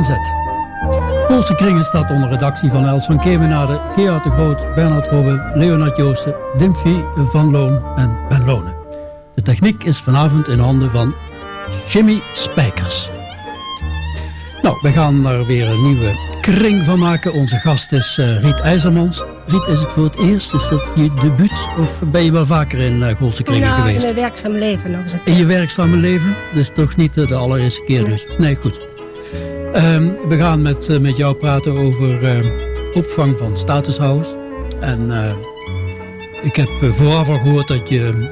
Aanzet. Poolse Kringen staat onder redactie van Els van Kemenade, Gerard de Groot, Bernard Robbe, Leonard Joosten, Dimphy van Loon en Ben Lonen. De techniek is vanavond in handen van Jimmy Spijkers. Nou, we gaan er weer een nieuwe kring van maken. Onze gast is uh, Riet IJzermans. Riet, is het voor het eerst? Is dat je debuut? Of ben je wel vaker in uh, Goolse kringen nou, geweest? in mijn werkzame leven nog eens In je werkzame leven? Dus toch niet de allereerste keer dus? Nee, goed. Um, we gaan met, uh, met jou praten over uh, opvang van statushouders. En uh, ik heb vooraf al gehoord dat je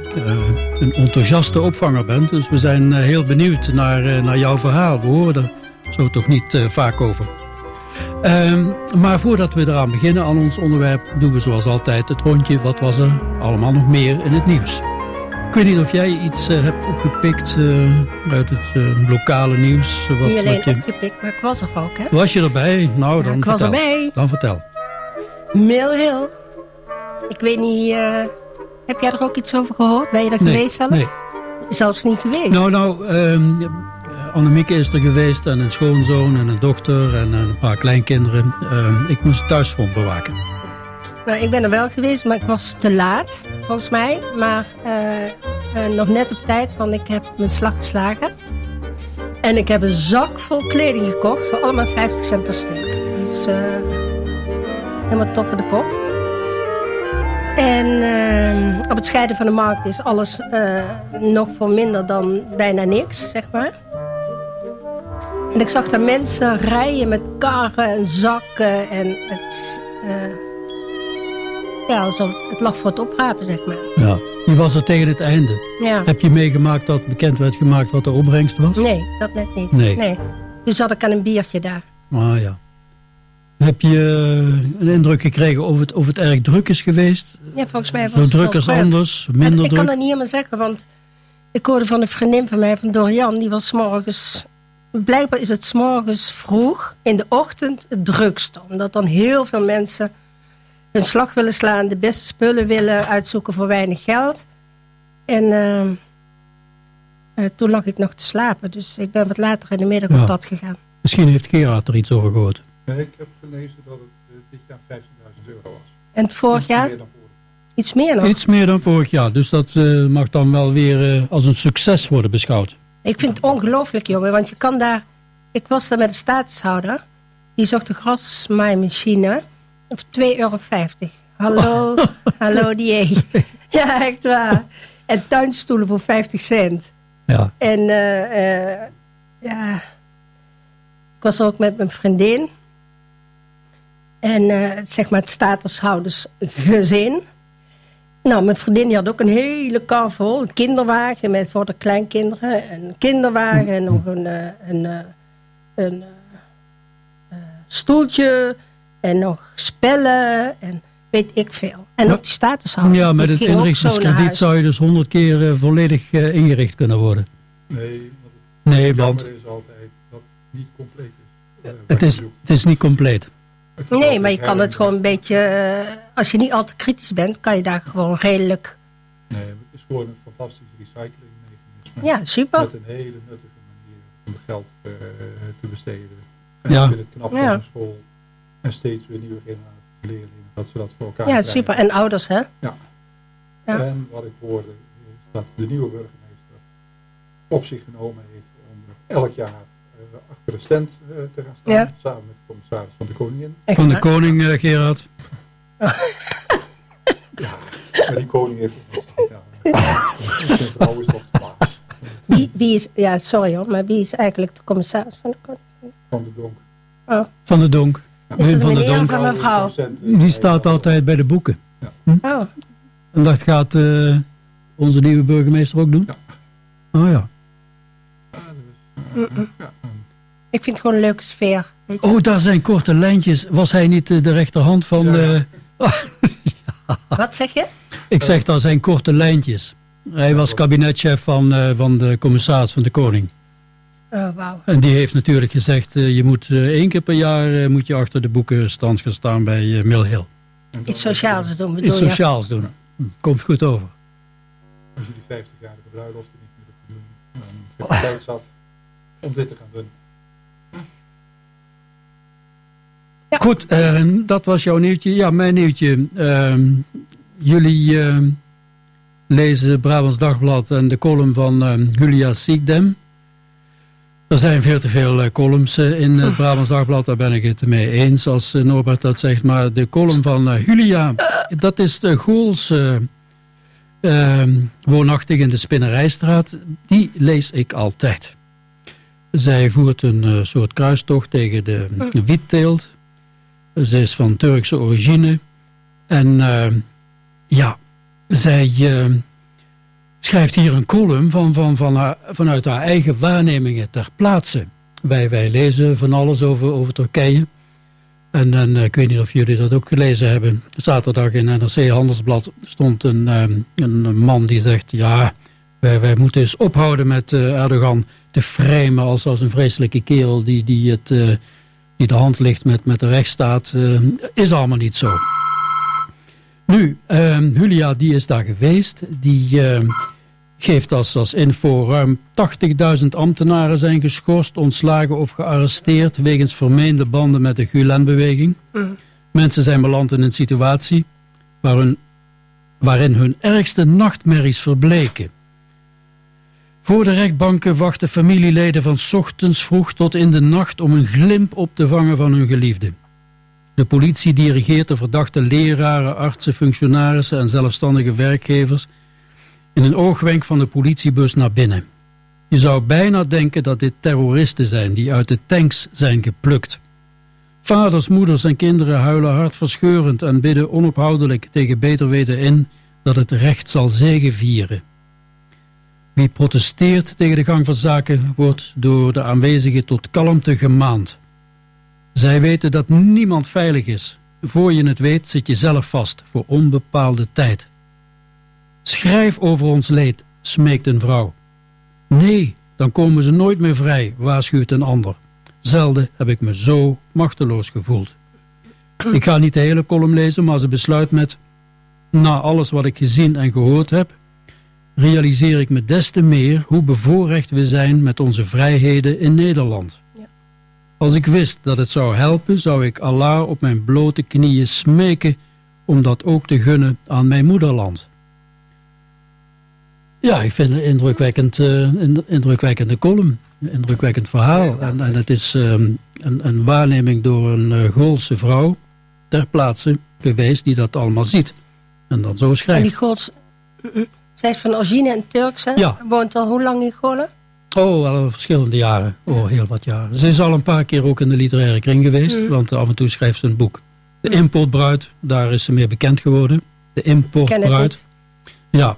een enthousiaste opvanger bent. Dus we zijn heel benieuwd naar, naar jouw verhaal. We horen er zo toch niet vaak over. Um, maar voordat we eraan beginnen aan ons onderwerp... doen we zoals altijd het rondje. Wat was er allemaal nog meer in het nieuws? Ik weet niet of jij iets uh, hebt opgepikt uh, uit het uh, lokale nieuws. Wat, niet alleen wat je... opgepikt, maar ik was er ook, hè? Was je erbij? Nou, dan ik vertel. was erbij. Dan vertel. Mill Hill. Ik weet niet... heb jij er ook iets over gehoord? Ben je er nee, geweest zelf? Nee. Zelfs niet geweest? Nou, nou... Um, Annemieke is er geweest en een schoonzoon en een dochter en een paar kleinkinderen. Uh, ik moest het thuisfront bewaken. Nou, ik ben er wel geweest, maar ik was te laat, volgens mij. Maar uh, uh, nog net op tijd, want ik heb mijn slag geslagen. En ik heb een zak vol kleding gekocht voor allemaal 50 cent per stuk. Dus uh, helemaal top de pop. En op het scheiden van de markt is alles nog voor minder dan bijna niks, zeg maar. En ik zag daar mensen rijden met karren en zakken. En het, ja, zo, het lag voor het oprapen, zeg maar. Ja, je was er tegen het einde. Ja. Heb je meegemaakt dat bekend werd gemaakt wat de opbrengst was? Nee, dat net niet. Nee. nee. Toen zat ik aan een biertje daar. Ah ja. Heb je een indruk gekregen of het, of het erg druk is geweest? Ja, volgens mij was Zo het druk als druk. anders, minder ik, ik druk? kan dat niet helemaal zeggen, want ik hoorde van een vriendin van mij, van Dorian, die was morgens blijkbaar is het s morgens vroeg in de ochtend het drukste. Omdat dan heel veel mensen hun slag willen slaan, de beste spullen willen uitzoeken voor weinig geld. En uh, uh, toen lag ik nog te slapen, dus ik ben wat later in de middag Ja. op pad gegaan. Misschien heeft Gerard er iets over gehoord. Nee, ik heb gelezen dat het uh, dit jaar 15.000 euro was. En vorig Iets jaar meer dan vorig. iets meer nog. Iets meer dan vorig jaar, dus dat eh, mag dan wel weer eh, als een succes worden beschouwd. Ik vind het ongelooflijk, jongen, want je kan daar... Ik was daar met de statushouder. Die zocht een grasmaaimachine voor 2,50 euro. Hallo, hallo die. Ja, echt waar. En tuinstoelen voor 50 cent. Ja, En eh, eh, ja, ik was er ook met mijn vriendin. En eh, zeg maar het statushoudersgezin. Nou, mijn vriendin die had ook een hele kar vol. Een kinderwagen met voor de kleinkinderen. Een kinderwagen en nog een, eh, een, een stoeltje. En nog spellen en weet ik veel. En Ja. ook die statushouders. ja met het inrichtingskrediet zou je dus honderd keer eh, volledig eh, ingericht kunnen worden. Nee, want het Nee, want is altijd dat het niet compleet is. eh, het is, het is niet compleet. Nee, maar je kan het gewoon een beetje... als je niet al te kritisch bent, kan je daar gewoon redelijk... Nee, het is gewoon een fantastisch recyclingmechanisme. Ja, super. Met een hele nuttige manier om het geld eh, te besteden. En Ja. ik vind het knap van Ja. school. En steeds weer nieuwe generaties leerlingen. Dat ze dat voor elkaar Ja, krijgen. super. En ouders, hè? Ja. Ja. En wat ik hoorde is dat de nieuwe burgemeester op zich genomen heeft om elk jaar eh, achter de stand eh, te gaan staan. Ja. Samen met de commissaris van de koningin. Echt Van de koning, eh, Gerard. Maar die koning heeft het nog. Ja. Zijn vrouw is nog baas wie, wie is... Ja, sorry hoor, maar wie is eigenlijk de commissaris van de koning? van de donk. Oh, Van de Donk. Is Wim van de meneer Donk. van mevrouw? Die staat altijd bij de boeken. Oh, En dat gaat eh, onze nieuwe burgemeester ook doen? Ja. Oh ja. ik vind het gewoon een leuke sfeer. Weet je? Oh, daar zijn korte lijntjes. Was hij niet eh, de rechterhand van... Ja, de? Wat zeg je? ik zeg, daar zijn korte lijntjes. Hij was kabinetchef van, eh, van de commissaris van de koning. Oh, wauw. En die heeft natuurlijk gezegd... eh, je moet eh, één keer per jaar eh, moet je achter de boekenstand gaan staan bij eh, Mill Hill. Iets sociaals doen, bedoel Iets sociaals doen. Komt goed over. Als je die 50-jarige bruiloft niet meer doen, dan heb je tijd zat om dit te gaan doen. Goed, uh, dat was jouw nieuwtje. Ja, mijn nieuwtje. Uh, jullie uh, lezen Brabants Dagblad en de column van ehm, Julia Siekdem. Er zijn veel te veel uh, columns uh, in het Brabants Dagblad, daar ben ik het mee eens als uh, Norbert dat zegt. Maar de column van Julia, dat is de Goolse ehm, woonachtig in de Spinnerijstraat. Die lees ik altijd. Zij voert een soort kruistocht tegen de wietteelt. Ze is van Turkse origine. En ja, zij schrijft hier een column van, van, van haar, vanuit haar eigen waarnemingen ter plaatse. Wij, wij lezen van alles over, over Turkije. En, en ik weet niet of jullie dat ook gelezen hebben. Zaterdag in NRC Handelsblad stond een, een man die zegt... ja, wij, wij moeten eens ophouden met uh, Erdogan te framen als, als een vreselijke kerel... die, die, het, uh, die de hand ligt met, met de rechtsstaat. Is allemaal niet zo. Nu, Julia die is daar geweest. Die geeft als, als info ruim 80.000 ambtenaren zijn geschorst, ontslagen of gearresteerd wegens vermeende banden met de Gulen-beweging. Mm. Mensen zijn beland in een situatie waarin, waarin hun ergste nachtmerries verbleken. Voor de rechtbanken wachten familieleden van ochtends vroeg tot in de nacht om een glimp op te vangen van hun geliefde. De politie dirigeert de verdachte leraren, artsen, functionarissen en zelfstandige werkgevers in een oogwenk van de politiebus naar binnen. Je zou bijna denken dat dit terroristen zijn die uit de tanks zijn geplukt. Vaders, moeders en kinderen huilen hartverscheurend en bidden onophoudelijk tegen beter weten in dat het recht zal zegevieren. Wie protesteert tegen de gang van zaken wordt door de aanwezigen tot kalmte gemaand. Zij weten dat niemand veilig is. Voor je het weet zit je zelf vast voor onbepaalde tijd. Schrijf over ons leed, smeekt een vrouw. Nee, dan komen ze nooit meer vrij, waarschuwt een ander. Zelden heb ik me zo machteloos gevoeld. Ik ga niet de hele column lezen, maar ze besluit met... Na alles wat ik gezien en gehoord heb... realiseer ik me des te meer hoe bevoorrecht we zijn met onze vrijheden in Nederland. Ja. Als ik wist dat het zou helpen, zou ik Allah op mijn blote knieën smeken... om dat ook te gunnen aan mijn moederland. Ja, ik vind het indrukwekkend, uh, indrukwekkende column. Indrukwekkend verhaal. En, en het is um, een, een, waarneming door een uh, Goolse vrouw ter plaatse geweest die dat allemaal ziet. En dan zo schrijft. En die Gools, zij is van origine en Turks, hè? Ja. Woont al hoe lang in Golen? Oh, al verschillende jaren. Oh, heel wat jaren. Ze is al een paar keer ook in de literaire kring geweest. Mm. Want af en toe schrijft ze een boek. De importbruid, daar is ze meer bekend geworden. De importbruid. Ja,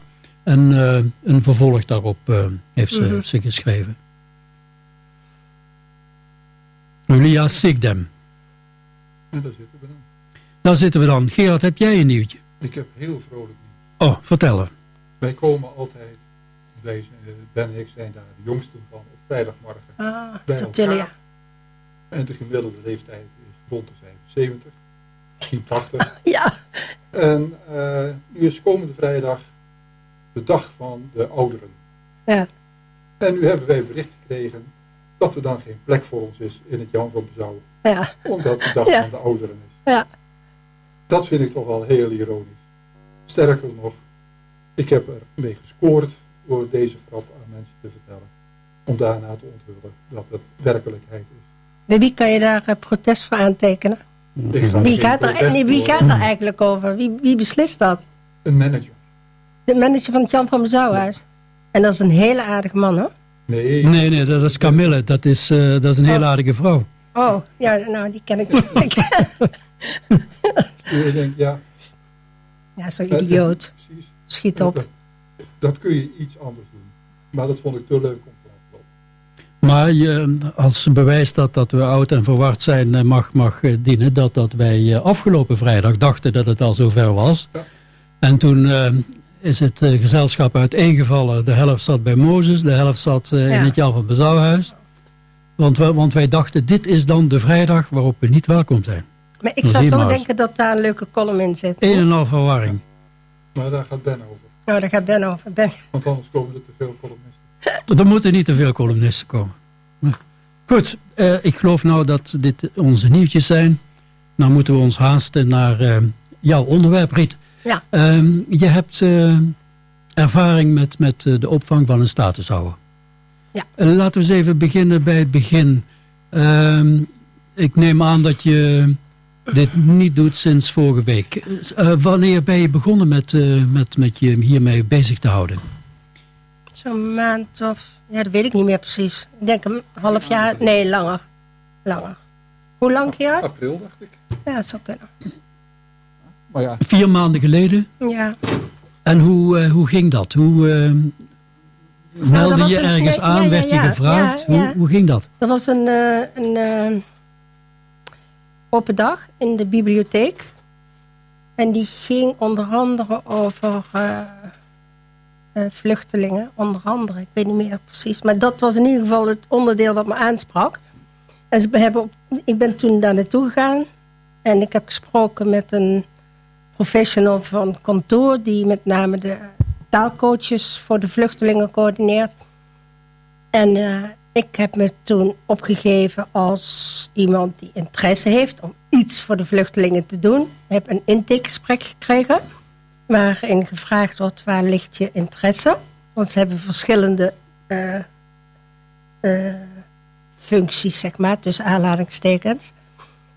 en uh, een vervolg daarop uh, heeft ze, mm -hmm. ze geschreven. Julia Sigdem. En daar zitten we dan. Daar zitten we dan. Gerard, heb jij een nieuwtje? Ik heb heel vrolijk nieuws. Oh, vertel Wij komen altijd, wij, uh, Ben en ik zijn daar de jongsten van op vrijdagmorgen. Ah, bij elkaar. En de gemiddelde leeftijd is rond de 75, misschien 80. ja. En nu is komende vrijdag de dag van de ouderen. Ja. En nu hebben wij bericht gekregen dat er dan geen plek voor ons is in het Jan van Bezouw. Ja. Omdat de dag van de ouderen is. Ja. Dat vind ik toch wel heel ironisch. Sterker nog, ik heb er mee gescoord door deze grap aan mensen te vertellen. Om daarna te onthullen dat het werkelijkheid is. Bij wie kan je daar eh, protest voor aantekenen? Wie gaat, er, nee, wie gaat er eigenlijk over? Wie, wie beslist dat? Een manager de manager van het Jan van Bezouwhuis. En dat is een hele aardige man, hoor. Nee, nee, nee dat is Camille. Dat is, uh, dat is een oh. hele aardige vrouw. Oh, ja, nou, die ken ik niet. je denkt, ja. Ja, zo'n idioot. Precies. Schiet op. Dat, dat, kun je iets anders doen. Maar dat vond ik te leuk om te laten Maar je, als bewijs dat, dat we oud en verward zijn eh, mag, mag eh, dienen... dat, dat wij afgelopen vrijdag dachten dat het al zover was... Ja. En toen is het uh, gezelschap uiteengevallen. De helft zat bij Mozes, de helft zat uh, in het Jan van Bezouwhuis. Want, we, want wij dachten, dit is dan de vrijdag waarop we niet welkom zijn. Maar ik zou toch denken dat daar een leuke column in zit. Een en al verwarring. Maar daar gaat Ben over. Nou, daar gaat Ben over. Ben. Want anders komen er te veel columnisten. er moeten niet te veel columnisten komen. Goed, uh, ik geloof nou dat dit onze nieuwtjes zijn. nou moeten we ons haasten naar uh, jouw onderwerp, Riet. Ja. Ehm, je hebt uh, ervaring met, met de opvang van een statushouder. Ja. laten we eens even beginnen bij het begin. Ehm, ik neem aan dat je dit niet doet sinds vorige week. wanneer ben je begonnen met, met, met je hiermee bezig te houden? Zo'n maand of... Ja, dat weet ik niet meer precies. Ik denk een half jaar... Nee, langer. Langer. Hoe lang, Gerard? April, dacht ik. Ja, dat zou kunnen. Maar ja. Vier maanden geleden? Ja. En hoe, uh, hoe ging dat? Hoe uh, meldde nou, je ergens een, aan? Ja, ja, werd je gevraagd? Hoe, hoe ging dat? Dat was een, uh, een open dag in de bibliotheek. En die ging onder andere over vluchtelingen. Onder andere, ik weet niet meer precies. Maar dat was in ieder geval het onderdeel wat me aansprak. En ze hebben op, ik ben toen daar naartoe gegaan. En ik heb gesproken met een professional van kantoor... die met name de taalcoaches voor de vluchtelingen coördineert. En uh, ik heb me toen opgegeven als iemand die interesse heeft... om iets voor de vluchtelingen te doen. Ik heb een intakegesprek gekregen... waarin gevraagd wordt waar ligt je interesse. Want ze hebben verschillende... Uh, functies, zeg maar, tussen aanhalingstekens.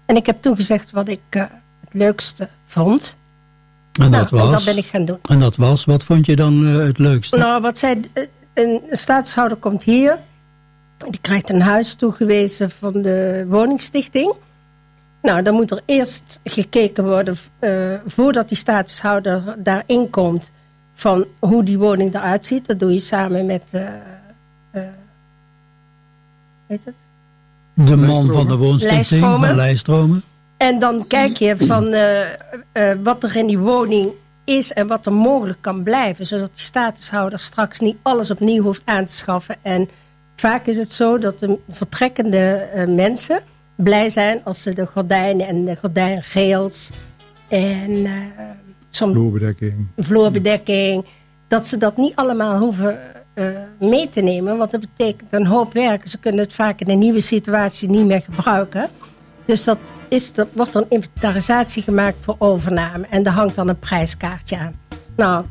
En ik heb toen gezegd wat ik het leukste vond. En dat was? En dat ben ik gaan doen. En dat was? Wat vond je dan uh, het leukste? Nou, wat zij, uh, een staatshouder komt hier. Die krijgt een huis toegewezen van de woningstichting. Nou, dan moet er eerst gekeken worden, voordat die staatshouder daarin komt... van hoe die woning eruit ziet. Dat doe je samen met heet het? De man van de woonstichting van Lijststromen. En dan kijk je van uh, uh, wat er in die woning is en wat er mogelijk kan blijven. Zodat die statushouder straks niet alles opnieuw hoeft aan te schaffen. En vaak is het zo dat de vertrekkende uh, mensen blij zijn als ze de gordijnen en de gordijngeels en soms vloerbedekking. vloerbedekking, dat ze dat niet allemaal hoeven mee te nemen. Want dat betekent een hoop werk. Ze kunnen het vaak in een nieuwe situatie niet meer gebruiken. Dus dat is, er wordt een inventarisatie gemaakt voor overname. En daar hangt dan een prijskaartje aan. Nou,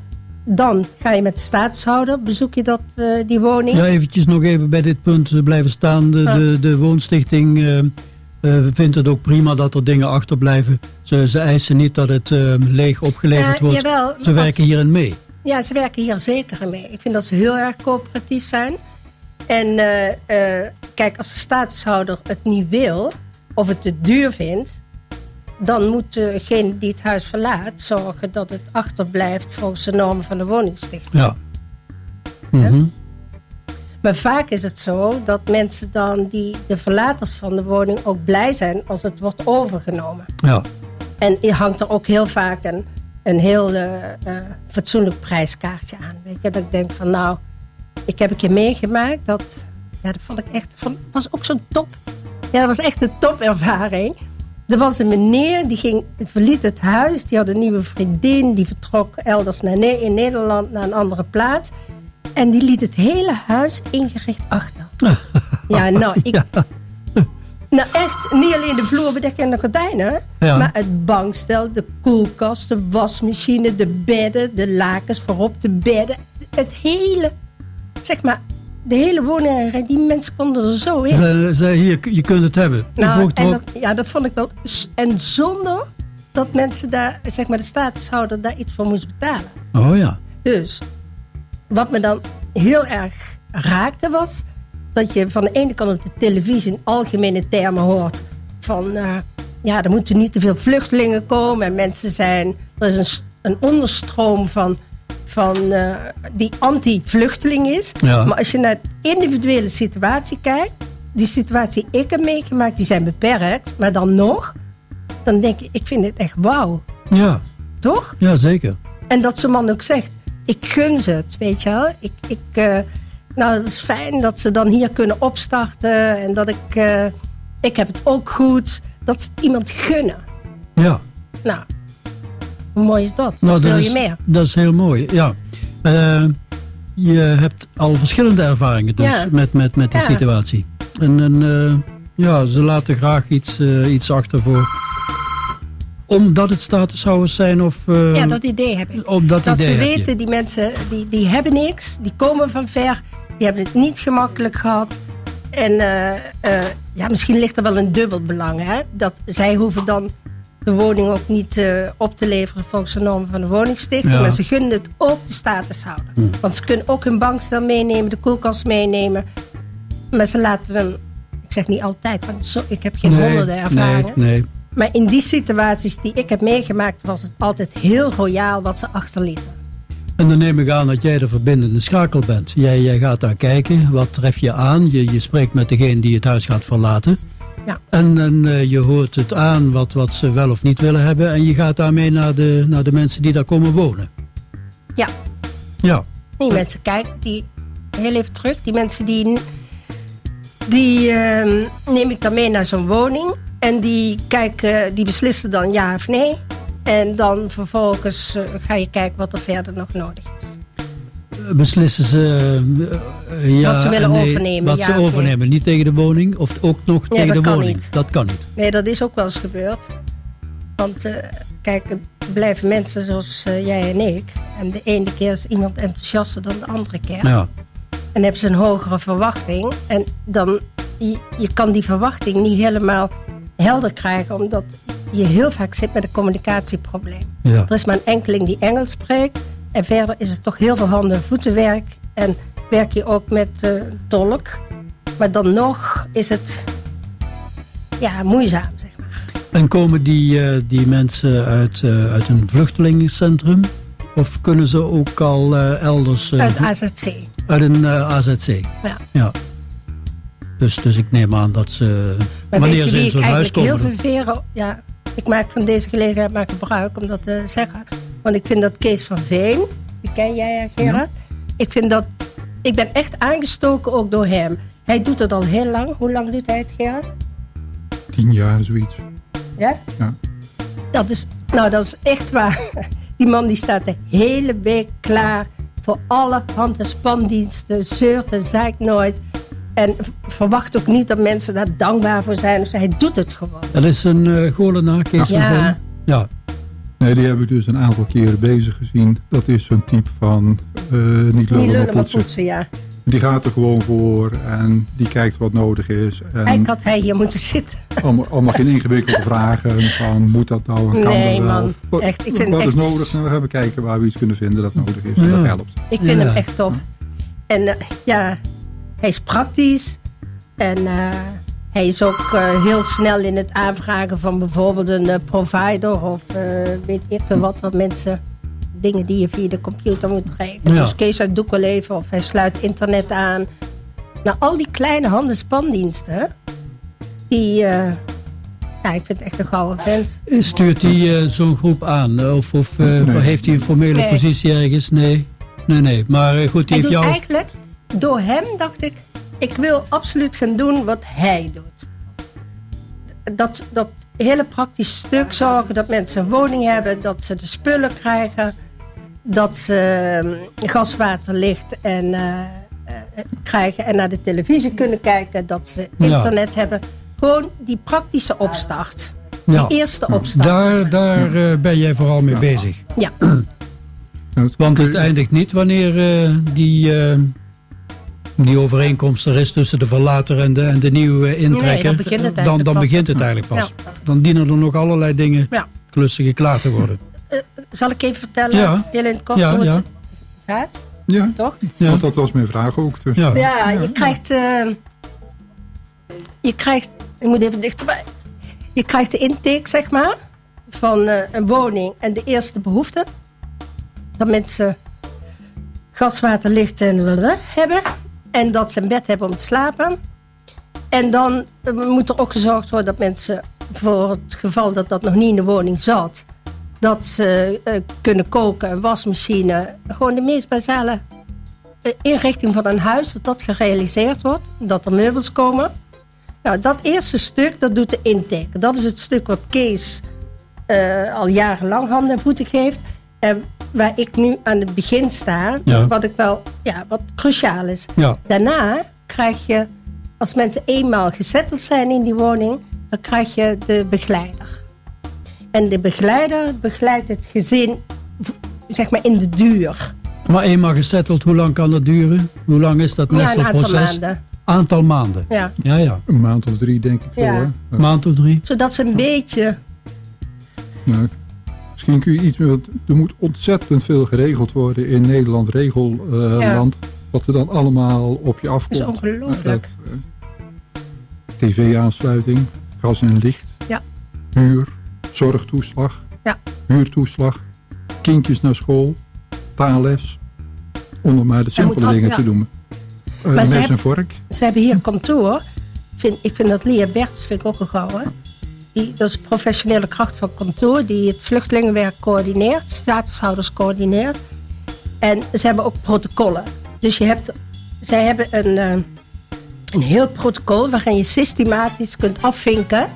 dan ga je met de staatshouder, bezoek je dat, uh, die woning. Ja, eventjes nog even bij dit punt blijven staan. De, de, de woonstichting uh, uh, vindt het ook prima dat er dingen achterblijven. Ze, ze eisen niet dat het leeg opgeleverd wordt. Jawel, ze werken hierin mee. Ja, ze werken hier zeker mee. Ik vind dat ze heel erg coöperatief zijn. En kijk, als de statushouder het niet wil of het te duur vindt... dan moet degene die het huis verlaat zorgen dat het achterblijft... volgens de normen van de woningstichting. Ja. Mm -hmm. Maar vaak is het zo dat mensen dan, die, de verlaters van de woning... ook blij zijn als het wordt overgenomen. Ja. En je hangt er ook heel vaak een een heel uh, fatsoenlijk prijskaartje aan. Weet je, dat ik denk van nou, ik heb een keer meegemaakt. Dat, ja, dat vond ik echt, vond, was ook zo'n top. Ja, dat was echt een topervaring. Er was een meneer, die ging, verliet het huis. Die had een nieuwe vriendin. Die vertrok elders naar, in Nederland naar een andere plaats. En die liet het hele huis ingericht achter. ja, nou, ik, nou echt, niet alleen de vloerbedekking en de gordijnen. Maar het bankstel, de koelkast, de wasmachine, de bedden, de lakens voorop, de bedden. Het hele, zeg maar, de hele woning. Die mensen konden er zo in. Ze, ze, hier, je kunt het hebben. Nou, en dat, ja, dat vond ik wel. En zonder dat mensen daar, zeg maar de statushouder, daar iets voor moest betalen. Oh ja. Dus, wat me dan heel erg raakte was dat je van de ene kant op de televisie in algemene termen hoort van uh, ja, er moeten niet te veel vluchtelingen komen en mensen zijn, er is een, een onderstroom van, van uh, die anti-vluchteling is. Ja. Maar als je naar de individuele situatie kijkt, die situatie die ik heb meegemaakt, die zijn beperkt, maar dan nog, dan denk ik, ik vind het echt wauw. Ja. Toch? Ja, zeker. En dat zo'n man ook zegt, ik gun ze het, weet je wel. Ik, ik, uh, nou, het is fijn dat ze dan hier kunnen opstarten. En dat ik... Uh, ik heb het ook goed. Dat ze het iemand gunnen. Ja. Nou, hoe mooi is dat? Nou, Wat wil is, je meer? Dat is heel mooi, ja. Uh, je hebt al verschillende ervaringen dus Ja. met, met, met die Ja. situatie. En, en uh, ja, ze laten graag iets, uh, iets achter voor omdat het statushouders zijn? Of, uh, ja, dat idee heb ik. Op dat, dat idee ze weten, die mensen die, die hebben niks, die komen van ver, die hebben het niet gemakkelijk gehad. En uh, uh, ja, misschien ligt er wel een dubbel belang. Hè? Dat zij hoeven dan de woning ook niet uh, op te leveren volgens de normen van de woningstichting. Ja. Maar ze gunnen het ook de statushouder. Hm. Want ze kunnen ook hun bankstel meenemen, de koelkast meenemen. Maar ze laten hem, ik zeg niet altijd, want zo, ik heb geen nee, honderden ervaringen. Nee, nee. Maar in die situaties die ik heb meegemaakt, was het altijd heel royaal wat ze achterlieten. En dan neem ik aan dat jij de verbindende schakel bent. Jij, jij gaat daar kijken, wat tref je aan? Je, je spreekt met degene die het huis gaat verlaten. Ja. En, en uh, je hoort het aan wat, wat ze wel of niet willen hebben. En je gaat daarmee naar de, naar de mensen die daar komen wonen. Ja. Ja. Die mensen kijken, die, heel even terug, die mensen die, die uh, neem ik dan mee naar zo'n woning. En die kijken, die beslissen dan ja of nee. En dan vervolgens uh, ga je kijken wat er verder nog nodig is. Beslissen ze uh, ja wat ze willen nee, overnemen. Wat ja ze overnemen, nee. niet tegen de woning of ook nog nee, tegen de kan woning. Niet. Dat kan niet. Nee, dat is ook wel eens gebeurd. Want uh, kijk, er blijven mensen zoals uh, jij en ik. En de ene keer is iemand enthousiaster dan de andere keer. Ja. En hebben ze een hogere verwachting. En dan, je, je kan die verwachting niet helemaal helder krijgen, omdat je heel vaak zit met een communicatieprobleem. Ja. Er is maar een enkeling die Engels spreekt. En verder is het toch heel veel handen- en voetenwerk. En werk je ook met uh, tolk. Maar dan nog is het ja, moeizaam, zeg maar. En komen die, uh, die mensen uit, uh, uit een vluchtelingencentrum? Of kunnen ze ook al elders... uit AZC. Uit een AZC? Ja. ja. Dus, dus ik neem aan dat ze... Maar wanneer ze in zo'n huis eigenlijk komen... heel ververen... Ja, ik maak van deze gelegenheid maar gebruik om dat te zeggen. Want ik vind dat Kees van Veen... Die ken jij, Gerard? Ja. Ik vind dat... Ik ben echt aangestoken ook door hem. Hij doet het al heel lang. Hoe lang doet hij het, Gerard? Tien jaar, zoiets. Ja? Ja. Dat is, nou, dat is echt waar. Die man die staat de hele week klaar voor alle hand- en spandiensten. Zeurt en zeikt nooit. En verwacht ook niet dat mensen daar dankbaar voor zijn. Dus hij doet het gewoon. Dat is een uh, golenaar, Kees ja. van Veen? Ja. Nee, die hebben we dus een aantal keren bezig gezien. Dat is zo'n type van uh, niet lullen, niet maar poetsen. poetsen ja. Die gaat er gewoon voor en die kijkt wat nodig is. En Eigenlijk had hij hier moeten zitten. Allemaal, allemaal geen ingewikkelde vragen van moet dat nou, kan nee, dat wel. Man, echt, ik vind wat echt... is nodig? Nou, we gaan kijken waar we iets kunnen vinden dat nodig is. Ja. En dat helpt. Ik vind Ja. hem echt top. En uh, ja, hij is praktisch. En uh, hij is ook uh, heel snel in het aanvragen van bijvoorbeeld een uh, provider of weet ik veel wat, wat mensen, dingen die je via de computer moet regelen. Ja. Dus Kees uit doek wel even of hij sluit internet aan. Nou, al die kleine handen spandiensten, die, ja, ik vind het echt een gouden vent. Stuurt hij zo'n groep aan? Of, of Nee. heeft hij een formele Nee. positie ergens? Nee. Nee, nee. Maar eh, goed, die Hij heeft doet jou... eigenlijk, door hem dacht ik, ik wil absoluut gaan doen wat hij doet. Dat, dat hele praktische stuk zorgen dat mensen een woning hebben, dat ze de spullen krijgen, dat ze um, gaswater, licht en, uh, uh, krijgen en naar de televisie kunnen kijken, dat ze Ja. internet hebben. Gewoon die praktische opstart. Ja. Die eerste opstart. Daar, daar eh, ben jij vooral mee bezig. Ja, Nou, Want het eindigt niet wanneer eh, die, eh, die overeenkomst er is tussen de verlater en de, en de nieuwe intrekker. dan begint het dan, eigenlijk dan pas. begint het eigenlijk pas. Ja. Dan dienen er nog allerlei dingen Ja. klussen klaar te worden. Uh, zal ik even vertellen, Ja. heel in het kort, Ja, hoe het ja. gaat? ja, Toch? Ja. want dat was mijn vraag ook. Dus. Ja. Ja, je krijgt. eh, je krijgt. Ik moet even dichterbij. Je krijgt de intake, zeg maar. Van eh, een woning en de eerste behoeften. Dat mensen gas, water, licht en blablabla hebben. En dat ze een bed hebben om te slapen. En dan eh, moet er ook gezorgd worden dat mensen, voor het geval dat dat nog niet in de woning zat, dat ze eh, kunnen koken, een wasmachine. Gewoon de meest basale eh, inrichting van een huis, dat dat gerealiseerd wordt. Dat er meubels komen. Nou, dat eerste stuk, dat doet de intake. Dat is het stuk wat Kees al jarenlang handen en voeten geeft. En waar ik nu aan het begin sta, Ja. wat ik wel, ja, wat cruciaal is. Ja. Daarna krijg je, als mensen eenmaal gezetteld zijn in die woning, dan krijg je de begeleider. En de begeleider begeleidt het gezin zeg maar in de duur. Maar eenmaal gesetteld, hoe lang kan dat duren? Hoe lang is dat Ja, een aantal maanden. Aantal maanden. Ja. Ja, ja. Een maand of drie denk ik. Ja. Een maand of drie. Zodat ze een beetje... Ja. Misschien kun je iets meer... want Er moet ontzettend veel geregeld worden in Nederland, regelland. Wat er dan allemaal op je afkomt. is ongelooflijk. Dat, eh, TV-aansluiting, gas en licht. Ja. Huur, zorgtoeslag. Ja. Huurtoeslag. Kindjes naar school. Taalles. Om maar de simpele dingen ja. te noemen. Uh, mes en vork. Ze hebben hier kantoor. Ik vind, ik vind dat Lia Berts vind ik ook een gouden. Die, dat is professionele kracht van kantoor. Die het vluchtelingenwerk coördineert. Statushouders coördineert. En ze hebben ook protocollen. Dus je hebt, zij hebben een, eh, een heel protocol waarin je systematisch kunt afvinken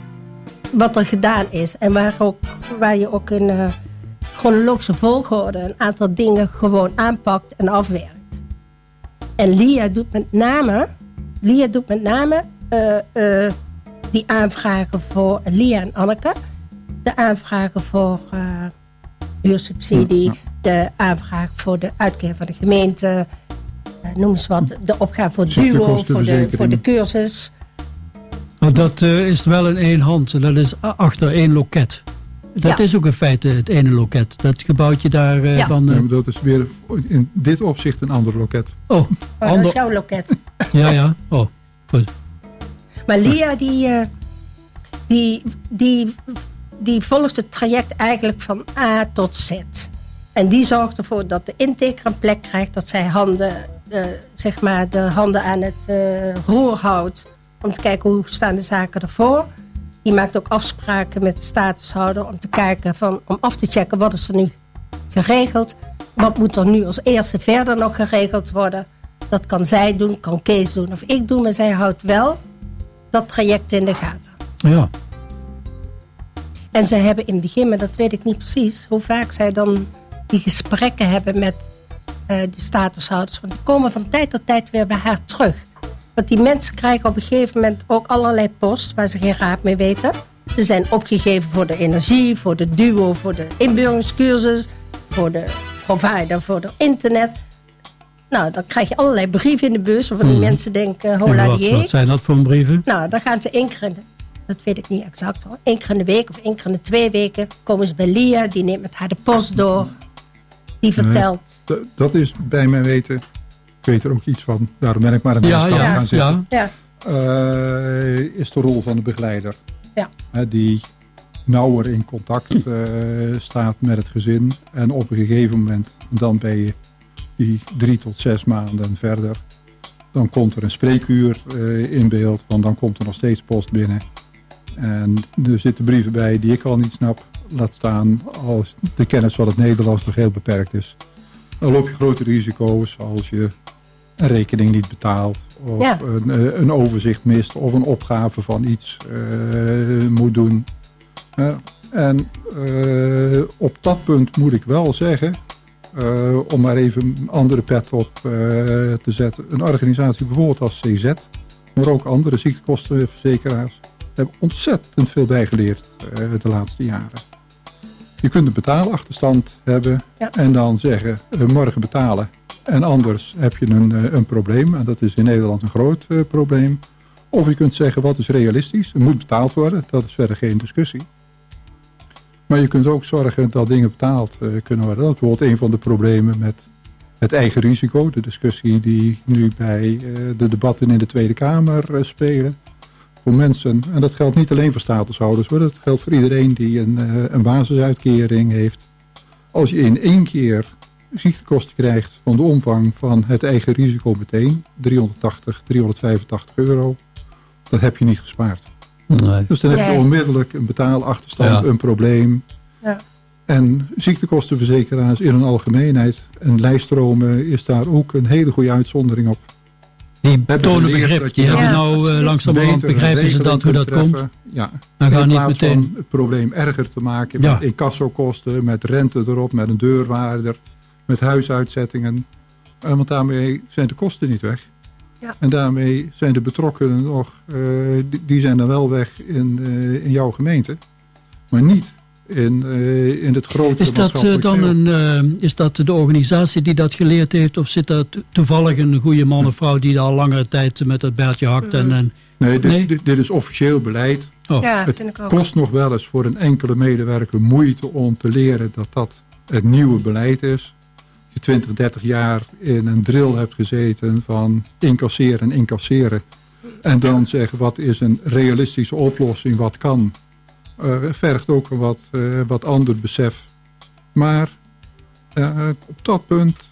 wat er gedaan is. En waar, ook, waar je ook in eh, chronologische volgorde een aantal dingen gewoon aanpakt en afwerkt. En Lia doet met name, Lia doet met name eh, die aanvragen voor Lia en Anneke. De aanvragen voor eh huursubsidie. De aanvraag voor de uitkeer van de gemeente. eh, noem eens wat. De opgave voor duo, voor de, voor de cursus. Maar dat eh, is wel in één hand. Dat is achter één loket. Dat Ja. is ook in feite het ene loket. Dat gebouwtje daar eh, Ja. van... Ja, maar dat is weer in dit opzicht een ander loket. oh, Oh, dat ander, is jouw loket. ja, ja. Oh, goed. Maar Lia die, eh, die, die, die volgt het traject eigenlijk van A tot Z. En die zorgt ervoor dat de inteker een plek krijgt. Dat zij handen, zeg maar de handen aan het eh, roer houdt. Om te kijken hoe staan de zaken ervoor. Die maakt ook afspraken met de statushouder. Om te kijken van, om af te checken wat is er nu geregeld. Wat moet er nu als eerste verder nog geregeld worden. Dat kan zij doen, kan Kees doen of ik doen. Maar zij houdt wel dat traject in de gaten. Ja. En zij hebben in het begin, maar dat weet ik niet precies, hoe vaak zij dan die gesprekken hebben met eh, de statushouders. Want die komen van tijd tot tijd weer bij haar terug. Want die mensen krijgen op een gegeven moment ook allerlei post waar ze geen raad mee weten. Ze zijn opgegeven voor de energie, voor de duo, voor de inburgeringscursus, voor de provider, voor de internet. Nou, dan krijg je allerlei brieven in de bus waarvan die mensen denken, En hola wat, die. wat zijn dat voor brieven? Nou, dan gaan ze één keer in de, dat weet ik niet exact hoor, één keer in de week of één keer in de twee weken komen ze bij Lia, die neemt met haar de post door. Die vertelt. Dat is bij mijn weten, ik weet er ook iets van, daarom ben ik maar aan deze Ja, ja, gaan zitten. ja. Ja, eh, is de rol van de begeleider. Ja. Hè, die nauwer in contact eh, staat met het gezin. En op een gegeven moment, dan ben je die drie tot zes maanden verder. Dan komt er een spreekuur eh, in beeld, want dan komt er nog steeds post binnen. En er zitten brieven bij die ik al niet snap. Laat staan als de kennis van het Nederlands nog heel beperkt is. Dan loop je grote risico's als je een rekening niet betaalt. Of Ja. een, eh, een overzicht mist. Of een opgave van iets eh, moet doen. En op dat punt moet ik wel zeggen. Eh, om maar even een andere pet op eh, te zetten. Een organisatie bijvoorbeeld als CZ. Maar ook andere ziektekostenverzekeraars. Hebben ontzettend veel bijgeleerd eh, de laatste jaren. Je kunt een betaalachterstand hebben. Ja. En dan zeggen morgen betalen. En anders heb je een, een probleem. En dat is in Nederland een groot probleem. Of je kunt zeggen wat is realistisch. Het moet betaald worden. Dat is verder geen discussie. Maar je kunt ook zorgen dat dingen betaald eh, kunnen worden. Dat is bijvoorbeeld een van de problemen met het eigen risico. De discussie die nu bij eh, de debatten in de Tweede Kamer eh, spelen. Voor mensen, en dat geldt niet alleen voor statushouders. hoor. Dat geldt voor iedereen die een, een basisuitkering heeft. Als je in één keer ziektekosten krijgt van de omvang van het eigen risico meteen. 380, 385 euro. Dat heb je niet gespaard. Nee. Dus dan heb je onmiddellijk een betaalachterstand, Ja. een probleem. Ja. En ziektekostenverzekeraars in hun algemeenheid en lijststromen is daar ook een hele goede uitzondering op. Die tonen begrip. Die je hebben nou absoluut. langzamerhand begrijpen ze dat, hoe dat komt. Ja. Dan gaan in niet meteen... van het probleem erger te maken Ja. met incassokosten, met rente erop, met een deurwaarder, met huisuitzettingen. Eh, want daarmee zijn de kosten niet weg. Ja. En daarmee zijn de betrokkenen nog, eh, die, die zijn dan wel weg in, eh, in jouw gemeente. Maar niet in, uh, in het grote Is dat uh, dan een, uh, is dat de organisatie die dat geleerd heeft? Of zit dat toevallig een goede man of vrouw die al langere tijd met het bijltje hakt? En, en, nee, dit, nee? Dit, dit, is officieel beleid. Oh. Ja, het vind ik ook. kost nog wel eens voor een enkele medewerker moeite om te leren dat dat het nieuwe beleid is. Als je 20, 30 jaar in een drill hebt gezeten van incasseren en incasseren. En dan zeggen wat is een realistische oplossing, wat kan uh, vergt ook een wat, uh, wat ander besef. Maar uh, op dat punt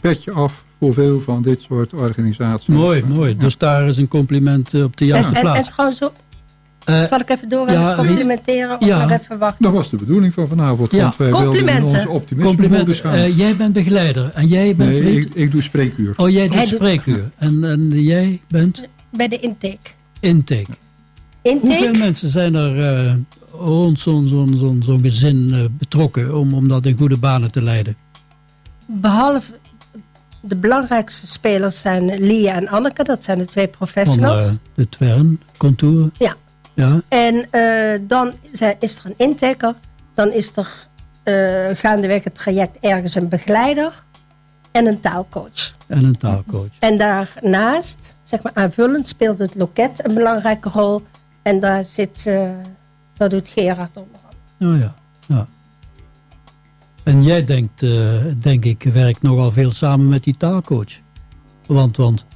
pet je af voor veel van dit soort organisaties. Mooi, mooi. Dus daar is een compliment op de juiste en, plaats. En, en trouwens ook, zal ik even doorgaan ja, complimenteren of ja, nog even wachten? Dat was de bedoeling van vanavond. Ja. Want wij wilden onze optimisme Complimenten. gaan. jij bent begeleider en jij bent... Nee, ik, ik, doe spreekuur. Oh, jij doet spreekuur. En, en jij bent? Bij de intake. Intake. Intake? Hoeveel mensen zijn er uh, rond zo'n zo, zo, zo gezin uh, betrokken om, om dat in goede banen te leiden? Behalve de belangrijkste spelers zijn Lia en Anneke, dat zijn de twee professionals. Van uh, de Twern, Contour. Ja. Ja. En dan is er een intaker, dan is er gaandeweg het traject ergens een begeleider en een taalcoach. En een taalcoach. En daarnaast, zeg maar aanvullend, speelt het loket een belangrijke rol. En daar zit, uh, dat doet Gerard onderaan. Oh ja, ja. En jij denkt, uh, denk ik, werkt nogal veel samen met die taalcoach. Want, want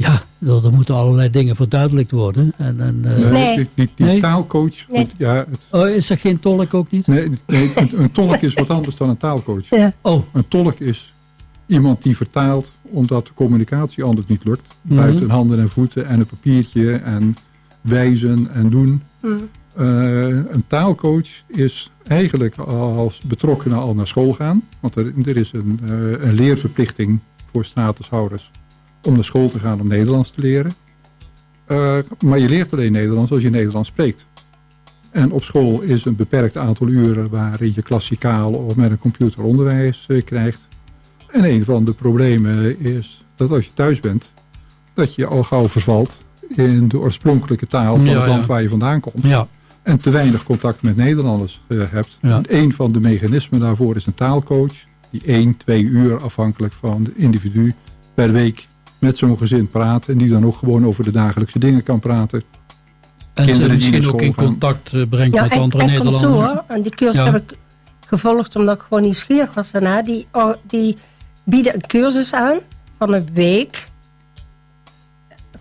ja, er, moeten allerlei dingen verduidelijkt worden. En, en, uh, nee, die, die, die nee? taalcoach... Nee. Ja, het, oh, is er geen tolk ook niet? Nee, nee een, een, tolk is wat anders dan een taalcoach. Ja. Oh. Een tolk is iemand die vertaalt omdat de communicatie anders niet lukt. Mm -hmm. Buiten handen en voeten en een papiertje en wijzen en doen. Mm. Uh, een taalcoach is eigenlijk als betrokkenen al naar school gaan. Want er, er is een, uh, een, leerverplichting voor statushouders om naar school te gaan om Nederlands te leren. Uh, maar je leert alleen Nederlands als je Nederlands spreekt. En op school is een beperkt aantal uren waarin je klassikaal of met een computer onderwijs krijgt. En een van de problemen is dat als je thuis bent, dat je al gauw vervalt in de oorspronkelijke taal van ja, het land ja. waar je vandaan komt. Ja. En te weinig contact met Nederlanders uh, hebt. En een van de mechanismen daarvoor is een taalcoach. Die één, twee uur afhankelijk van de individu per week met zo'n gezin praat. En die dan ook gewoon over de dagelijkse dingen kan praten. En Kinderen ze die misschien ook in gaan. contact eh, brengt Ja, met en, andere en Nederlanders. kantoor, en die cursus Ja. heb ik gevolgd omdat ik gewoon nieuwsgierig was daarna. Die, oh, die bieden een cursus aan van een week.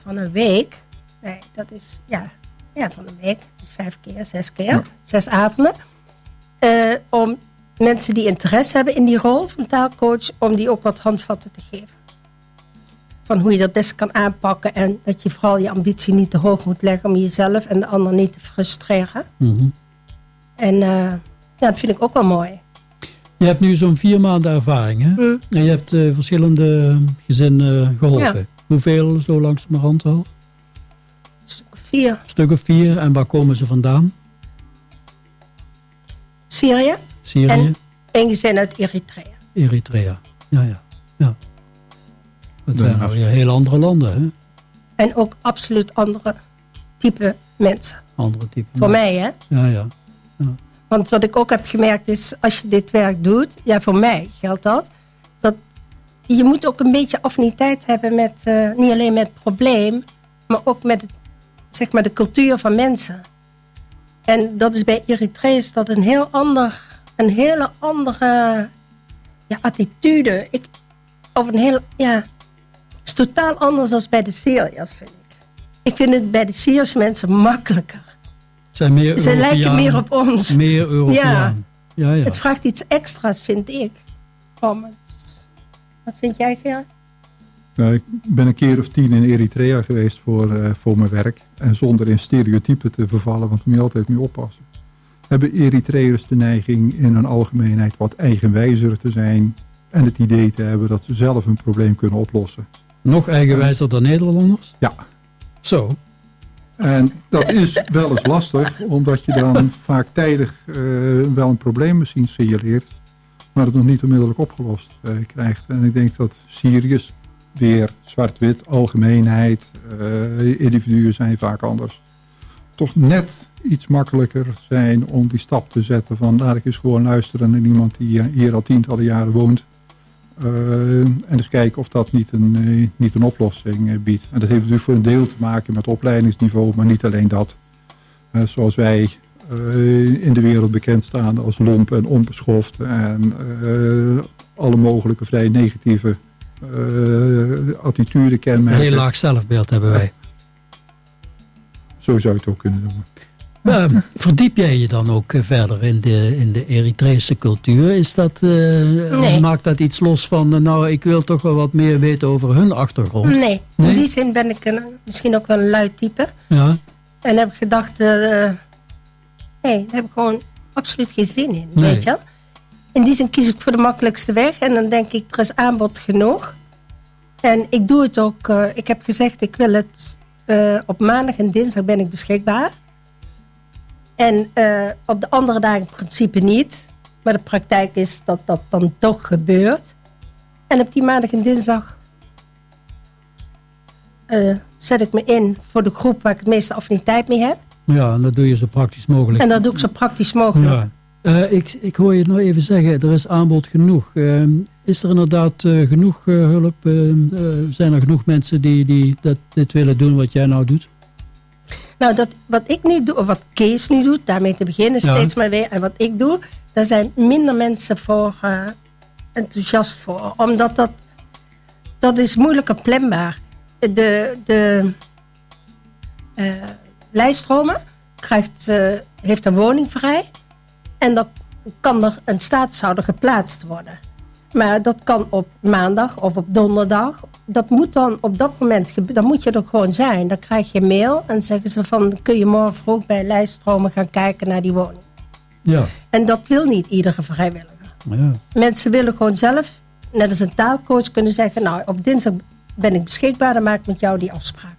Van een week. Nee, dat is, ja, ja van een week. Dus vijf keer, zes keer. Ja. Zes avonden. Eh, om mensen die interesse hebben in die rol van taalcoach, om die ook wat handvatten te geven. Van hoe je dat best kan aanpakken en dat je vooral je ambitie niet te hoog moet leggen om jezelf en de ander niet te frustreren. Mhm. En eh, ja, dat vind ik ook wel mooi. Je hebt nu zo'n vier maanden ervaring, hè? Hm. En je hebt eh, verschillende gezinnen geholpen. Ja. Hoeveel zo langzamerhand al? Stuk of vier. Een stuk of vier. En waar komen ze vandaan? Syrië. Syrië? En één gezin uit Eritrea. Eritrea. Ja, ja. ja. Dat zijn heel andere landen, hè? En ook absoluut andere type mensen. Andere typen. Voor mensen. mij, hè. Ja, ja. Want wat ik ook heb gemerkt is, als je dit werk doet, ja, voor mij geldt dat, dat je moet ook een beetje affiniteit hebben met, eh, niet alleen met het probleem, maar ook met het, zeg maar, de cultuur van mensen. En dat is bij Eritrea is dat een heel ander, een hele andere ja, attitude. Ik, of een heel, ja, is totaal anders dan bij de Syriërs, vind ik. Ik vind het bij de Syrische mensen makkelijker. Zijn meer Ze lijken meer op ons. Meer Europeaan. Ja, ja. Het vraagt iets extra's, vind ik. Om het... Wat vind jij, Gerard? Nou, ik ben een keer of tien in Eritrea geweest voor, eh, voor mijn werk. En zonder in stereotypen te vervallen, want daar moet je altijd mee oppassen. Hebben Eritreërs de neiging in hun algemeenheid wat eigenwijzer te zijn. En het idee te hebben dat ze zelf een probleem kunnen oplossen. Nog eigenwijzer dan Nederlanders? Ja. Zo. En dat is wel eens lastig, omdat je dan vaak tijdig eh, wel een probleem misschien signaleert, maar het nog niet onmiddellijk opgelost eh, krijgt. En ik denk dat Syriërs weer zwart-wit, algemeenheid, eh, individuen zijn vaak anders. toch net iets makkelijker zijn om die stap te zetten van laat ik eens gewoon luisteren naar iemand die hier al tientallen jaren woont. Uh, en eens kijken of dat niet een, uh, niet een oplossing uh, biedt. En dat heeft natuurlijk voor een deel te maken met opleidingsniveau, maar niet alleen dat. zoals wij in de wereld bekend staan als lomp en onbeschoft en alle mogelijke vrij negatieve attitude kenmerken. Een heel laag zelfbeeld hebben wij. Zo zou je het ook kunnen noemen. Uh, verdiep jij je dan ook eh, verder in de, in de Eritrese cultuur? Is dat, uh, Maakt dat iets los van, nou ik wil toch wel wat meer weten over hun achtergrond? Nee, nee? in die zin ben ik een, misschien ook wel een luid type. Ja. En heb ik gedacht, nee, daar heb ik gewoon absoluut geen zin in, nee. weet je In die zin kies ik voor de makkelijkste weg en dan denk ik, er is aanbod genoeg. En ik doe het ook, ik heb gezegd, ik wil het op maandag en dinsdag ben ik beschikbaar. En uh, op de andere dagen in principe niet. Maar de praktijk is dat dat dan toch gebeurt. En op die maandag en dinsdag uh, zet ik me in voor de groep waar ik het meeste affiniteit mee heb. Ja, en dat doe je zo praktisch mogelijk. En dat doe ik zo praktisch mogelijk. Ja. Uh, ik, ik hoor je het nog even zeggen, er is aanbod genoeg. is er inderdaad genoeg hulp? zijn er genoeg mensen die, die dat, dit willen doen wat jij nou doet? Nou, dat, wat ik nu doe, of wat Kees nu doet, daarmee te beginnen steeds maar weer. En wat ik doe, daar zijn minder mensen voor uh, enthousiast voor. Omdat dat, dat is moeilijker planbaar. De, de uh, lijststromen krijgt, uh, heeft een woning vrij. En dan kan er een statushouder geplaatst worden. Maar dat kan op maandag of op donderdag. Dat moet dan op dat moment gebeuren. Dan moet je er gewoon zijn. Dan krijg je mail en zeggen ze van... kun je morgen vroeg bij lijststromen gaan kijken naar die woning. Ja. En dat wil niet iedere vrijwilliger. Ja. Mensen willen gewoon zelf, net als een taalcoach, kunnen zeggen... nou, op dinsdag ben ik beschikbaar, dan maak ik met jou die afspraak.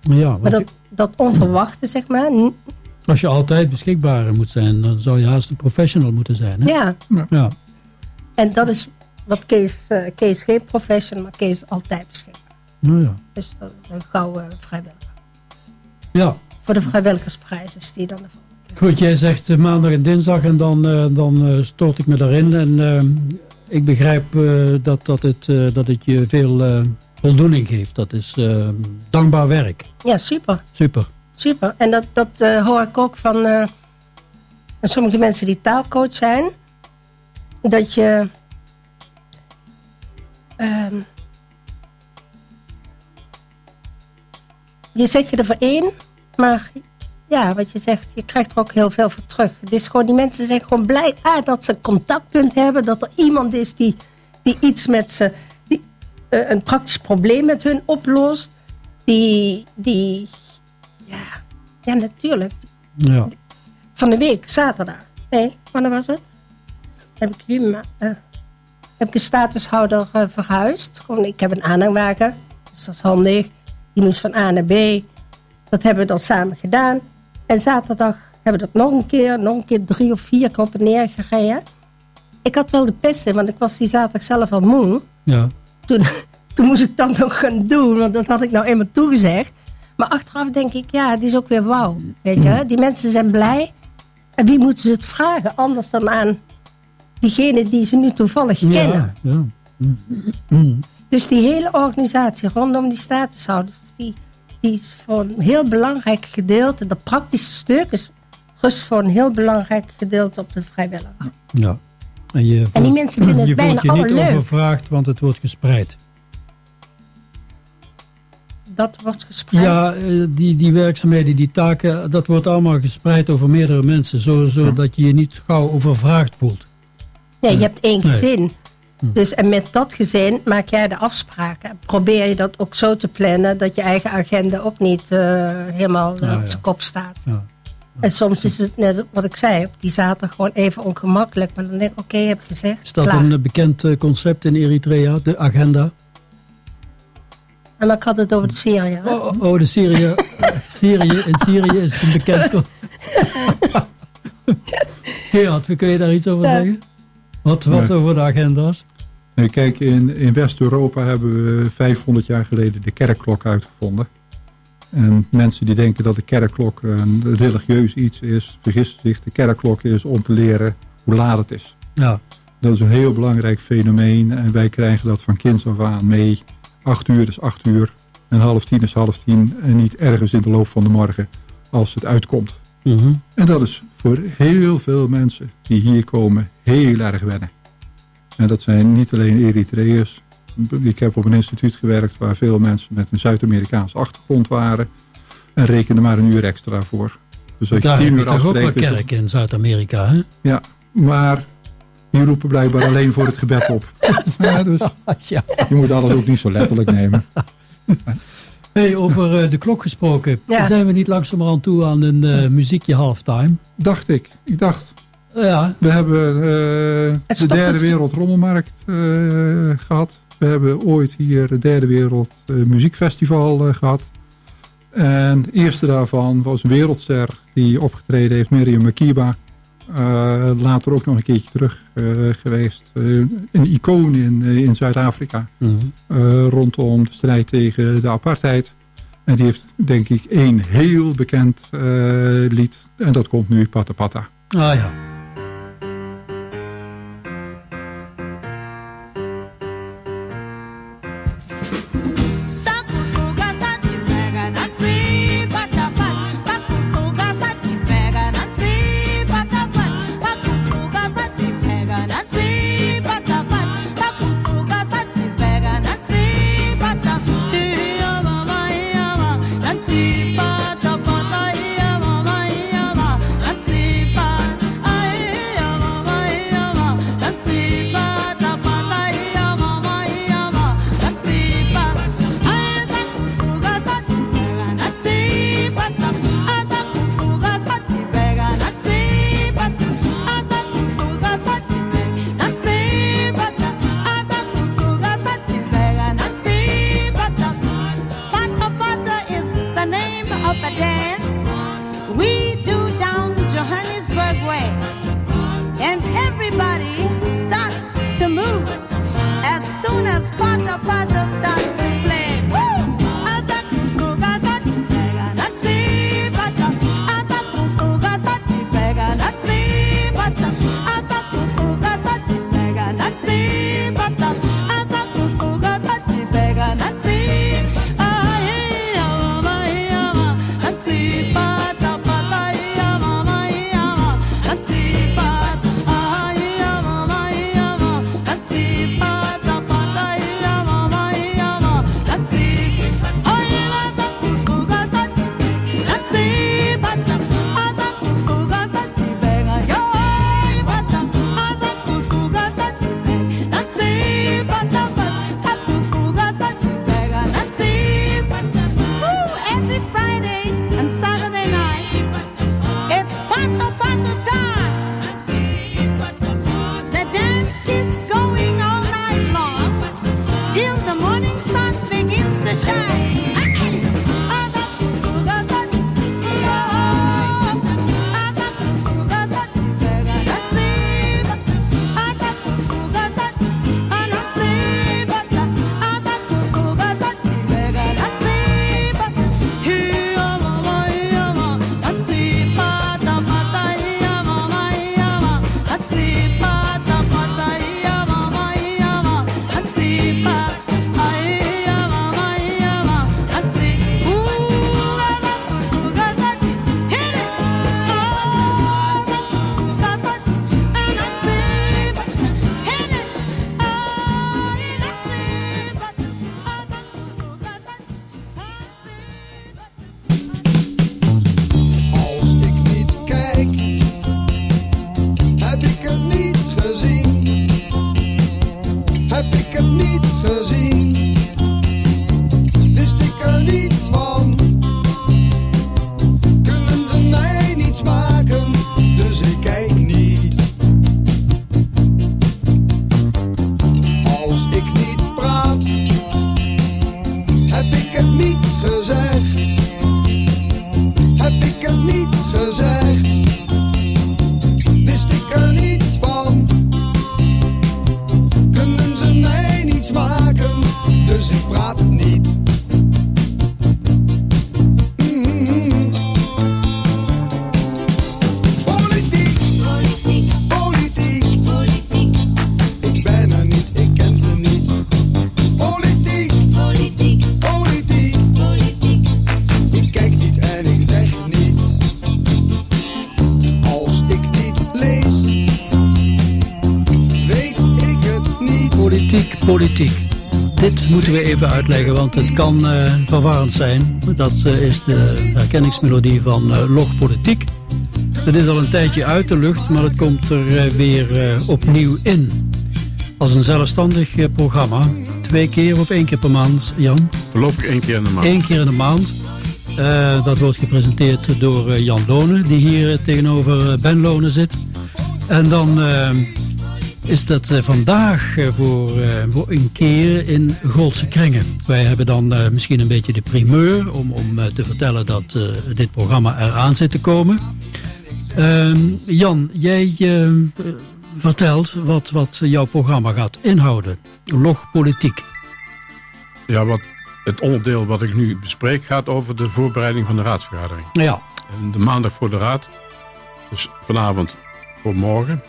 Ja, maar dat, dat onverwachte, zeg maar... Als je altijd beschikbaar moet zijn, dan zou je haast een professional moeten zijn. Hè? Ja. ja. En dat is wat Kees, uh, Kees geen professional, maar Kees altijd beschikbaar. Nou ja. Dus dat is een gouden vrijwilliger. Ja. Voor de vrijwilligersprijs is die dan ervan. Goed, jij zegt uh, maandag en dinsdag en dan, uh, dan stort ik me daarin. En ik begrijp dat, dat, het, dat het je veel voldoening geeft. Dat is dankbaar werk. Ja, super. Super. Super. En dat, dat hoor ik ook van sommige mensen die taalcoach zijn. Dat je Um, je zet je ervoor in, maar ja, wat je zegt, je krijgt er ook heel veel voor terug. Het is gewoon, die mensen zijn gewoon blij ah, dat ze een contactpunt hebben, dat er iemand is die, die iets met ze, die, uh, een praktisch probleem met hun oplost. Die, die ja, ja, natuurlijk. Ja. Van de week, zaterdag. Nee, wanneer was het? Heb ik jullie maar. Uh, heb ik een statushouder uh, verhuisd. Gewoon, ik heb een aanhangwagen, dus dat is handig. Die moest van A naar B. Dat hebben we dan samen gedaan. En zaterdag hebben we dat nog een keer, nog een keer drie of vier keer op en neer gereden. Ik had wel de pest in, want ik was die zaterdag zelf al moe. Ja. Toen, toen moest ik dat nog gaan doen, want dat had ik nou eenmaal toegezegd. Maar achteraf denk ik, ja, het is ook weer wauw. Weet je, die mensen zijn blij. En wie moeten ze het vragen? Anders dan aan diegene die ze nu toevallig kennen. Ja. Dus die hele organisatie rondom die statushouders, die, die is voor een heel belangrijk gedeelte, de praktische stuk is rust voor een heel belangrijk gedeelte op de vrijwilliger. Ja. En, je en die mensen vinden het je bijna je niet leuk. overvraagd, want het wordt gespreid. Dat wordt gespreid? Ja, eh, die, die werkzaamheden, die taken, dat wordt allemaal gespreid over meerdere mensen. Zodat je je niet gauw overvraagd voelt. Nee, je hebt één gezin. Hm. Dus en met dat gezin maak jij de afspraken. Probeer je dat ook zo te plannen dat je eigen agenda ook niet uh, helemaal uh, op zijn kop staat. Ja. En soms is het net wat ik zei, op die zaterdag gewoon even ongemakkelijk. Maar dan denk ik, oké, okay, heb gezegd. Is dat een bekend uh, concept in Eritrea, de agenda? En maar ik had het over de Syrië. Oh, oh, oh, de Syrië. Syrië. In Syrië is het een bekend concept. Gerard, kun je daar iets over zeggen? Wat, wat over de agenda's? Nee, kijk, in, in West-Europa hebben we 500 jaar geleden de kerkklok uitgevonden. En mensen die denken dat de kerkklok een religieus iets is, vergissen zich. De kerkklok is om te leren hoe laat het is. Ja. Dat is een heel belangrijk fenomeen en wij krijgen dat van kinds af aan mee. Acht uur is acht uur en half tien is half tien en niet ergens in de loop van de morgen als het uitkomt. Mhm. En dat is voor heel veel mensen die hier komen heel erg wennen. En dat zijn niet alleen Eritreërs. Ik heb op een instituut gewerkt waar veel mensen met een Zuid-Amerikaanse achtergrond waren. En reken er maar een uur extra voor. Dus als je Daar tien uur toch ook wel afspreekt... kerk in Zuid-Amerika, hè? Ja, maar die roepen blijkbaar alleen voor het gebed op. Ja, dus je moet alles ook niet zo letterlijk nemen. Hey, over eh, de klok gesproken. Ja. Zijn we niet langzamerhand toe aan een eh, muziekje halftime? Dacht ik. Ik dacht, Ja, we hebben eh, de derde het- wereldrommelmarkt eh, gehad. We hebben ooit hier het derde wereld muziekfestival eh, gehad. En de eerste daarvan was een wereldster die opgetreden heeft, Miriam Makeba. Eh, later ook nog een keertje terug eh, geweest. Eh, een icoon in, in Zuid-Afrika. Mhm. rondom de strijd tegen de apartheid. En die heeft denk ik één heel bekend lied. En dat komt nu Pata. ah ja. Even uitleggen, want het kan eh, verwarrend zijn. Dat eh, is de herkenningsmelodie van eh, Log Politiek. Het is al een tijdje uit de lucht, maar het komt er weer opnieuw in. Als een zelfstandig programma. Twee keer of één keer per maand, Jan? Voorlopig één keer in de maand. Eén keer in de maand. Dat wordt gepresenteerd door Jan Lonen, die hier tegenover Ben Lonen zit. En dan is dat eh, vandaag eh, voor, eh, voor een keer in Goldse Kringen. Wij hebben dan misschien een beetje de primeur om, om te vertellen dat dit programma eraan zit te komen. Ehm, Jan, jij vertelt wat, wat jouw programma gaat inhouden. Log Politiek. Ja, wat, het onderdeel wat ik nu bespreek gaat over de voorbereiding van de raadsvergadering. Ja, En de maandag voor de raad, dus vanavond voor morgen,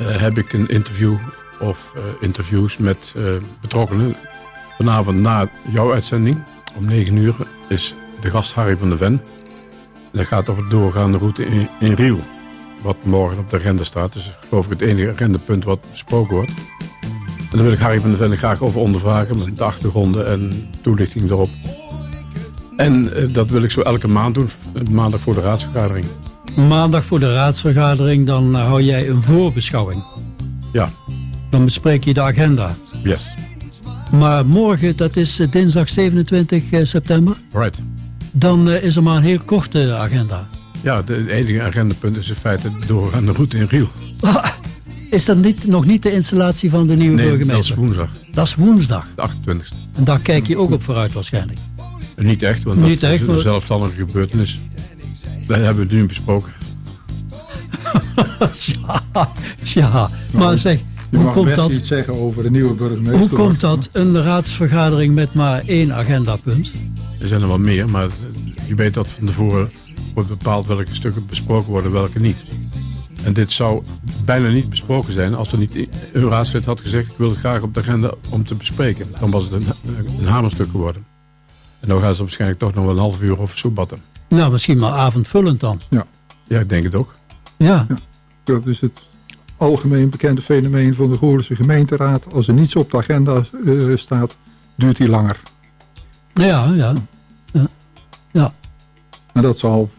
heb ik een interview of eh, interviews met eh, betrokkenen. Vanavond na jouw uitzending, om 9 uur, is de gast Harry van de Ven. En dat gaat over de doorgaande route in, in Riel. Wat morgen op de agenda staat. Dus geloof ik het enige agendapunt wat besproken wordt. En daar wil ik Harry van der Ven graag over ondervragen. Met de achtergronden en toelichting erop. En eh, dat wil ik zo elke maand doen. Maandag voor de raadsvergadering. Maandag voor de raadsvergadering, dan hou jij een voorbeschouwing. Ja, Dan bespreek je de agenda. yes. Maar morgen, dat is dinsdag 27 eh, september, Right. dan eh, is er maar een heel korte agenda. Ja, de- het enige agendapunt is in feite de doorgaande route in Riel. Is dat niet, nog niet de installatie van de nieuwe Nee, dat is woensdag, Dat is woensdag. de 28e. En daar kijk je ook op vooruit waarschijnlijk. Niet echt, want Niet dat echt, is een zelfstandige gebeurtenis. Dat hebben we nu besproken. ja, ja, maar zeg, Je hoe komt dat? iets zeggen over de nieuwe burgemeester. Hoe komt dat, een raadsvergadering met maar één agendapunt? Er zijn er wel meer, maar je weet dat van tevoren wordt bepaald welke stukken besproken worden, welke niet. En dit zou bijna niet besproken zijn als er niet een raadslid had gezegd... ik wil het graag op de agenda om te bespreken. Dan was het een, een hamerstuk geworden. En dan gaan ze waarschijnlijk toch nog wel een half uur over soebatten. Nou, misschien maar avondvullend dan. Ja, ik denk het ook. Ja, Dat is het algemeen bekende fenomeen van de Goorlense gemeenteraad. Als er niets op de agenda eh, staat, duurt die langer. ja, ja. ja. ja. En dat zal,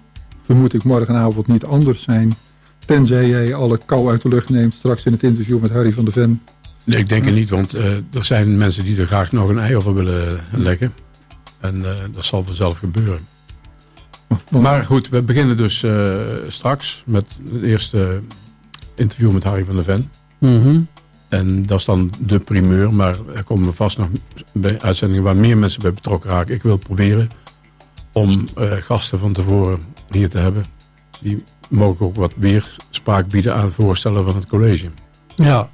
vermoed ik, morgenavond niet anders zijn. Tenzij jij alle kou uit de lucht neemt straks in het interview met Harry van der Ven. Nee, ik denk het niet, want eh, er zijn mensen die er graag nog een ei over willen leggen. En eh, dat zal vanzelf gebeuren. Maar goed, we beginnen dus eh, straks met het eerste interview met Harry van der Ven. Mhm. En dat is dan de primeur, maar er komen vast nog bij uitzendingen waar meer mensen bij betrokken raken. Ik wil proberen om eh, gasten van tevoren hier te hebben. Die mogelijk ook wat weerspraak bieden aan voorstellen van het college. Ja,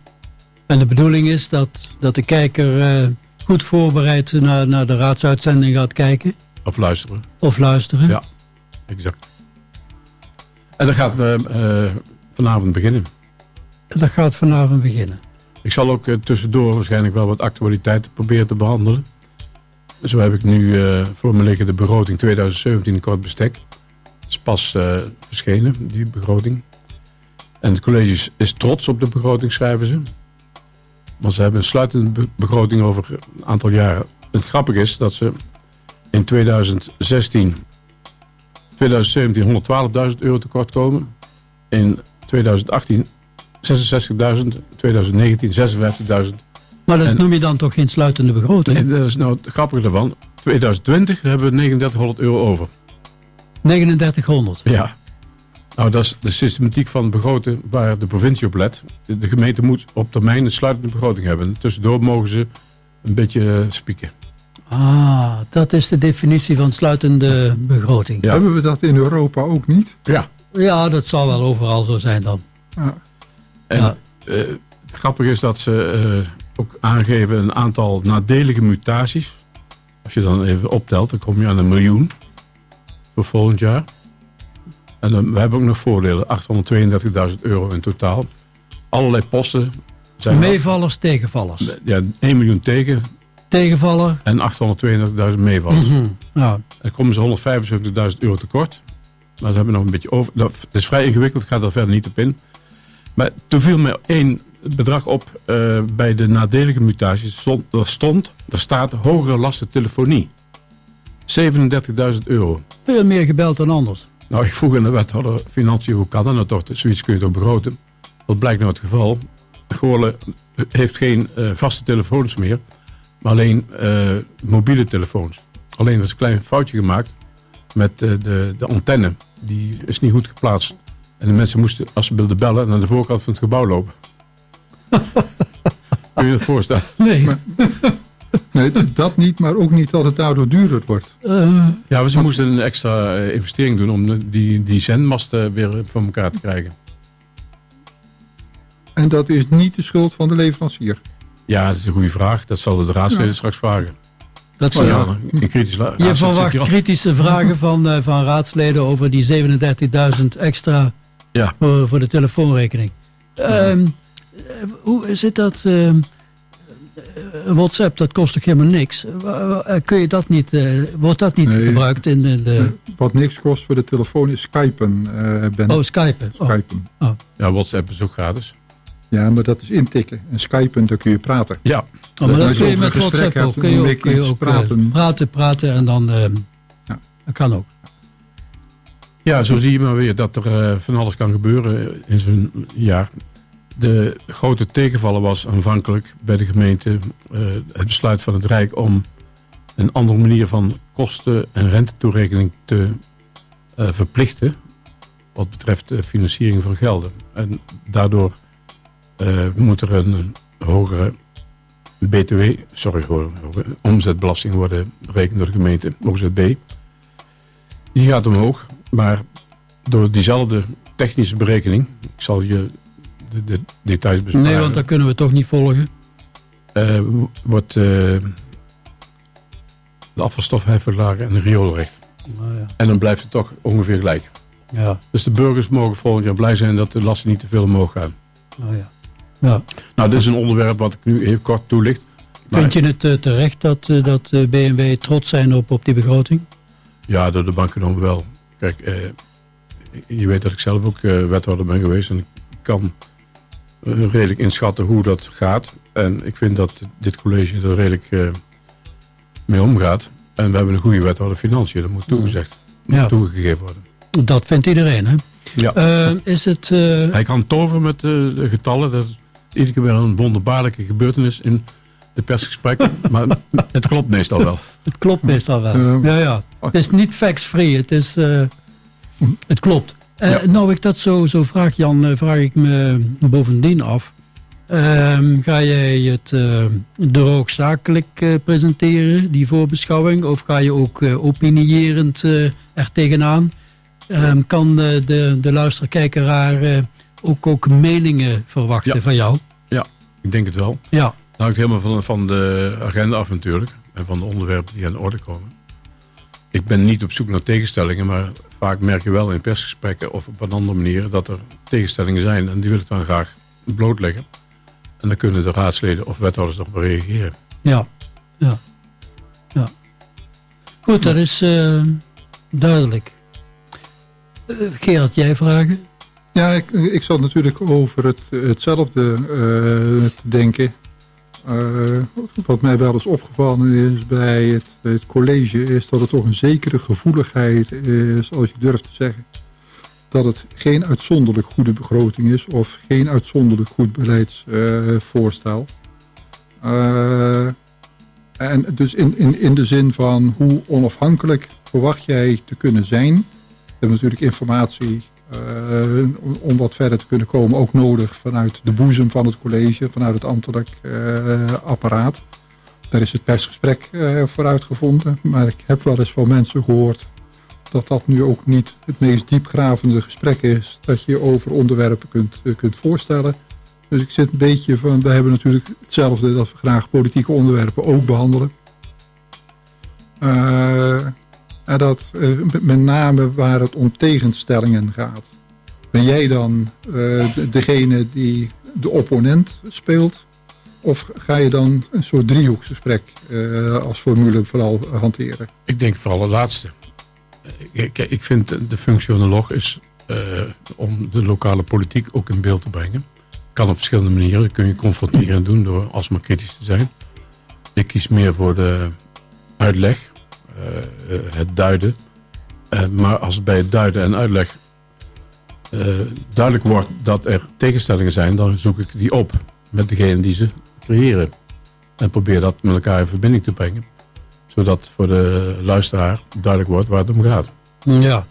en de bedoeling is dat, dat de kijker eh, goed voorbereid naar, naar de raadsuitzending gaat kijken Of luisteren. of luisteren. Ja. Exact. En dat gaat eh, vanavond beginnen. Dat gaat vanavond beginnen. Ik zal ook eh, tussendoor waarschijnlijk wel wat actualiteiten proberen te behandelen. Zo heb ik nu eh, voor me liggen de begroting 2017 in kort bestek. Het is pas verschenen, die begroting. En het college is, is trots op de begroting, schrijven ze. Want ze hebben een sluitende be- begroting over een aantal jaren. Het grappige is dat ze in 2016, 2017 112.000 euro tekort komen. In 2018 66.000, 2019 56.000. Maar dat En- noem je dan toch geen sluitende begroting? En dat is nou het grappige ervan. 2020 hebben we 3900 euro over. 3900. Ja. Nou, dat is de systematiek van begroten waar de provincie op let. De, gemeente moet op termijn een sluitende begroting hebben. Tussendoor mogen ze een beetje spieken. Ah, dat is de definitie van sluitende begroting. Ja. Hebben we dat in Europa ook niet? Ja. Ja, dat zal wel overal zo zijn dan. Ja. En Ja. eh, het grappige is dat ze eh, ook aangeven een aantal nadelige mutaties. Als je dan even optelt, dan kom je aan een miljoen voor volgend jaar. En dan, we hebben ook nog voordelen, 832.000 euro in totaal. Allerlei posten zijn Meevallers, tegenvallers. ja, 1 miljoen tegen En 832.000 meevallers. mhm, ja. Dan komen ze 175.000 euro tekort. Maar ze hebben nog een beetje over. Dat is vrij ingewikkeld, ik ga daar verder niet op in. Maar toen viel me één het bedrag op eh, bij de nadelige mutaties. Stond, er stond, er staat hogere lasten telefonie. 37.000 euro. Veel meer gebeld dan anders. Nou, ik vroeg aan de wethouder Financiën, hoe kan dat nou toch? Zoiets kun je toch begroten? Dat blijkt nou het geval. Goorlen heeft geen eh, vaste telefoons meer, maar alleen eh, mobiele telefoons. Alleen er is een klein foutje gemaakt met eh, de, de antenne. Die is niet goed geplaatst. En de mensen moesten, als ze wilden bellen, naar de voorkant van het gebouw lopen. Kun je je dat voorstellen? Nee. Nee, dat niet, maar ook niet dat het daardoor duurder wordt. Eh, Ja, maar ze moesten een extra investering doen om die, die zendmasten weer voor elkaar te krijgen. En dat is niet de schuld van de leverancier. Ja, dat is een goede vraag. Dat zal de raadsleden straks vragen. dat zou ja, la- Je zit verwacht kritische vragen van, eh, van raadsleden over die 37.000 extra Ja. voor, voor de telefoonrekening. Ehm, eh, hoe zit dat? ehm, eh, WhatsApp, dat kost toch helemaal niks? Kun je dat niet, eh, wordt dat niet Nee. gebruikt in, in de Wat niks kost voor de telefoon is Skypen. eh ben. oh, Skype? Oh, Skypen. Ja, WhatsApp is ook gratis. Ja, maar dat is intikken. En Skypen, daar kun je praten. Ja, oh, maar dat kun je met WhatsApp ook. Kun je ook, kun ook eh, praten. praten, praten en dan... ehm, Ja. Dat kan ook. ja zo zie je maar weer dat er eh, van alles kan gebeuren in zo'n jaar. De grote tegenvaller was aanvankelijk bij de gemeente eh, het besluit van het Rijk om een andere manier van kosten- en rentetoerekening te eh, verplichten. Wat betreft de financiering van gelden. En daardoor eh, moet er een hogere BTW, sorry, hoor, omzetbelasting worden berekend door de gemeente, OZB. Die gaat omhoog, maar door diezelfde technische berekening, ik zal je de, de details besparen, Nee, want dat kunnen we toch niet volgen. eh, wordt eh, de afvalstofheffing lager en de rioolrecht. Nou ja. En dan blijft het toch ongeveer gelijk. Ja, Dus de burgers mogen volgend jaar blij zijn dat de lasten niet te veel omhoog gaan. nou ja. Ja. Nou, dit is een onderwerp wat ik nu even kort toelicht. Maar- Vind je het eh, terecht dat, eh, dat eh, BMW trots zijn op, op die begroting? Ja, door de banken wel. Kijk, eh, je weet dat ik zelf ook eh, wethouder ben geweest. En ik kan redelijk inschatten hoe dat gaat. En ik vind dat dit college er redelijk eh, mee omgaat. En we hebben een goede wethouder financiën. Dat moet toegezegd. Ja. toegegeven worden. Dat vindt iedereen, hè? Ja. Is het... eh, Hij kan toveren met de getallen. Dat iedere keer weer een wonderbaarlijke gebeurtenis in de persgesprekken. maar het klopt meestal wel. Het klopt meestal wel. Ja. ja, ja. Het is niet facts-free. Het, is, eh, het klopt. Eh, Ja. Nou, ik dat zo, zo vraag, Jan, eh, vraag ik me bovendien af. Ehm, ga jij het uh, droogzakelijk eh, presenteren, die voorbeschouwing? Of ga je ook eh, opinierend eh, er tegenaan? Ehm, kan de, de, de luisterkijkeraar eh, ook, ook meningen verwachten Ja. van jou? Ik denk het wel. Ja, Dat hangt helemaal van, van de agenda af natuurlijk. En van de onderwerpen die aan de orde komen. Ik ben niet op zoek naar tegenstellingen. Maar vaak merk je wel in persgesprekken of op een andere manier dat er tegenstellingen zijn. En die wil ik dan graag blootleggen. En dan kunnen de raadsleden of wethouders erop reageren. Ja, ja, ja. Goed, dat is eh, duidelijk. Eh, Gerard, jij vragen? Ja, ik, zat natuurlijk over het, hetzelfde eh, te denken. Eh, wat mij wel eens opgevallen is bij het, het college... is dat het toch een zekere gevoeligheid is, als ik durf te zeggen... dat het geen uitzonderlijk goede begroting is... of geen uitzonderlijk goed beleidsvoorstel. Eh, en dus in, in, in de zin van hoe onafhankelijk verwacht jij te kunnen zijn... We natuurlijk informatie eh, om- om wat verder te kunnen komen ook nodig vanuit de boezem van het college, vanuit het ambtelijk eh, apparaat. Daar is het persgesprek eh voor uitgevonden, maar ik heb wel eens van mensen gehoord dat dat nu ook niet het meest diepgravende gesprek is dat je over onderwerpen kunt, eh, kunt voorstellen. Dus ik zit een beetje van, we hebben natuurlijk hetzelfde dat we graag politieke onderwerpen ook behandelen. Eh, en dat eh, met- name waar het om tegenstellingen gaat. Ben jij dan eh, de- degene die de opponent speelt? Of ga je dan een soort driehoeksgesprek eh, als formule vooral hanteren? Ik denk vooral het laatste. Ik, ik- vind de- de functionoloog is om de lokale politiek ook in beeld te brengen. kan op verschillende manieren. Dat kun je confronterend doen door alsmaar kritisch te zijn. Ik kies meer voor de uitleg, het duiden. Eh, maar als het bij het duiden en uitleg eh, duidelijk wordt dat er tegenstellingen zijn, dan zoek ik die op met degene die ze creëren. En probeer dat met elkaar in verbinding te brengen. Zodat voor de luisteraar duidelijk wordt waar het om gaat. Ja,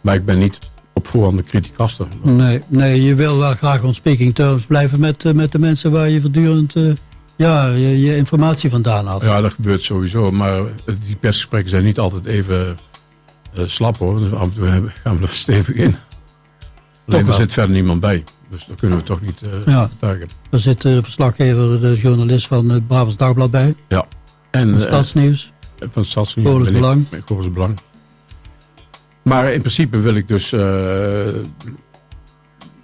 Maar ik ben niet op voorhand de criticaster. nee, nee, je wil wel graag on speaking terms blijven met, eh, met de mensen waar je voortdurend eh, ja, je, je informatie vandaan haalt. Ja, dat gebeurt sowieso. Maar eh, die persgesprekken zijn niet altijd even eh, slap hoor. Dus af en toe gaan we er stevig in. Alleen er zit verder niemand bij. Dus dat kunnen we toch niet eh Ja. Daar zit de verslaggever, de journalist van het Brabants Dagblad bij. En Van Stadsnieuws. van het Stadsnieuws ik- Belang. Belang. Maar in principe wil ik dus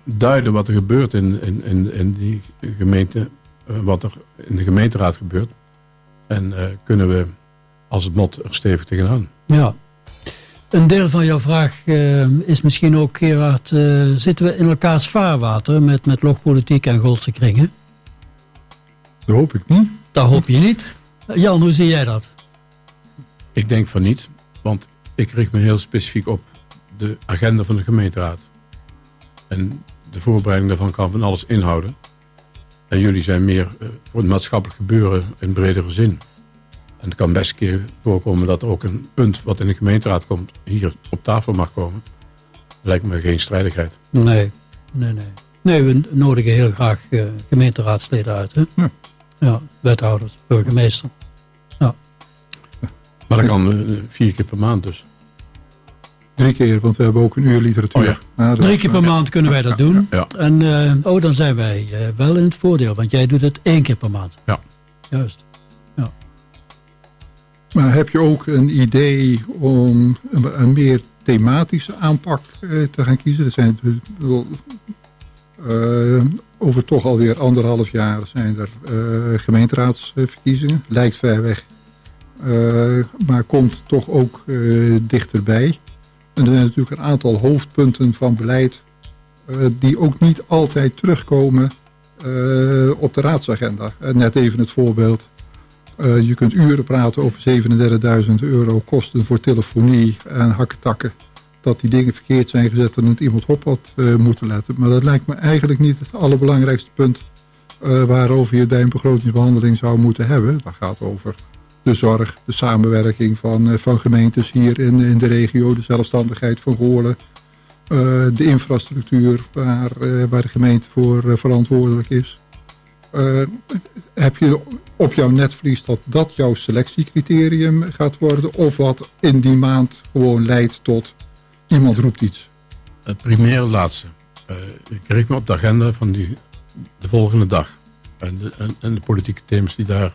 duiden wat er gebeurt in, in, in, in die gemeente. Eh, wat er in de gemeenteraad gebeurt. En eh, kunnen we als het mot er stevig tegenaan. Ja. Een deel van jouw vraag eh, is misschien ook, Gerard, eh, zitten we in elkaars vaarwater met, met logpolitiek en Goldse kringen? Dat hoop ik niet. Dat hoop je niet. Jan, hoe zie jij dat? Ik denk van niet, want ik richt me heel specifiek op de agenda van de gemeenteraad. En de voorbereiding daarvan kan van alles inhouden. En jullie zijn meer eh, voor het maatschappelijk gebeuren in bredere zin. En het kan best een keer voorkomen dat er ook een punt wat in de gemeenteraad komt, hier op tafel mag komen. Lijkt me geen strijdigheid. Nee, nee, nee. Nee, we nodigen heel graag eh, gemeenteraadsleden uit. Hè? Ja. ja, wethouders, burgemeester. Maar dat kan eh, vier keer per maand dus. Drie keer, want we hebben ook een uur literatuur. Oh ja. Ja, Drie keer per maand kunnen wij dat doen. Ja. En eh, oh, dan zijn wij eh, wel in het voordeel, want jij doet het één keer per maand. Ja. Juist. Maar heb je ook een idee om een, een meer thematische aanpak eh, te gaan kiezen? Er zijn eh, over toch alweer anderhalf jaar zijn er eh, gemeenteraadsverkiezingen. Lijkt ver weg. Eh, maar komt toch ook eh, dichterbij. En er zijn natuurlijk een aantal hoofdpunten van beleid eh, die ook niet altijd terugkomen eh, op de raadsagenda. Eh, net even het voorbeeld je kunt uren praten over 37.000 euro kosten voor telefonie en hakketakken. Dat die dingen verkeerd zijn gezet en dat iemand op had moeten letten. Maar dat lijkt me eigenlijk niet het allerbelangrijkste punt waarover je bij een begrotingsbehandeling zou moeten hebben. Dat gaat over de zorg, de samenwerking van, eh, van gemeentes hier in, in de regio, de zelfstandigheid van Goorlen. eh, de infrastructuur waar, eh, waar de gemeente voor verantwoordelijk is. Heb je op jouw netvlies dat dat jouw selectiecriterium gaat worden? Of wat in die maand gewoon leidt tot iemand roept iets? Het primaire laatste. Ik richt me op de agenda van die, de volgende dag. En de, en, en de politieke thema's die daar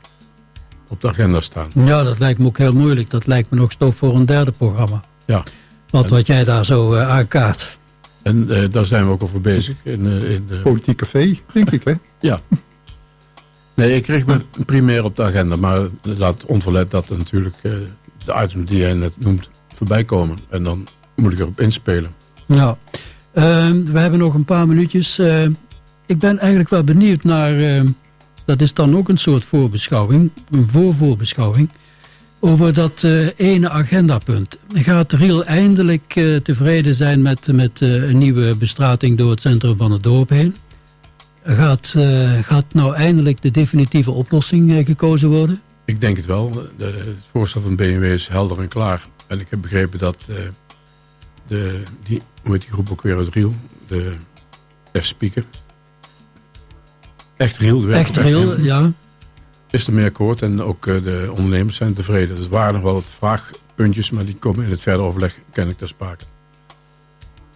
op de agenda staan. Ja, dat lijkt me ook heel moeilijk. Dat lijkt me nog stof voor een derde programma. Ja. Wat, wat jij daar zo eh, aankaart. En eh, daar zijn we ook over bezig. In, eh, in de, Politiek café, denk ik, hè? ja. Nee, ik richt me primair op de agenda. Maar laat onverlet dat er natuurlijk eh, de items die jij net noemt voorbij komen. En dan moet ik erop inspelen. Ja. Ehm, we hebben nog een paar minuutjes. Eh, ik ben eigenlijk wel benieuwd naar... dat is dan ook een soort voorbeschouwing. Een voorvoorbeschouwing. Over dat eh, ene agendapunt. Gaat Riel eindelijk eh, tevreden zijn met, met eh, een nieuwe bestrating door het centrum van het dorp heen? Gaat, gaat nou eindelijk de definitieve oplossing gekozen worden? Ik denk het wel. De, het voorstel van BMW is helder en klaar. En ik heb begrepen dat de, die, hoe die groep ook weer uit Riel? De F-speaker. Echt de werk Echt Riel, ja. Is er meer akkoord en ook eh, de ondernemers zijn tevreden. Dus er waren nog wel wat vraagpuntjes, maar die komen in het verder overleg kennelijk ter sprake.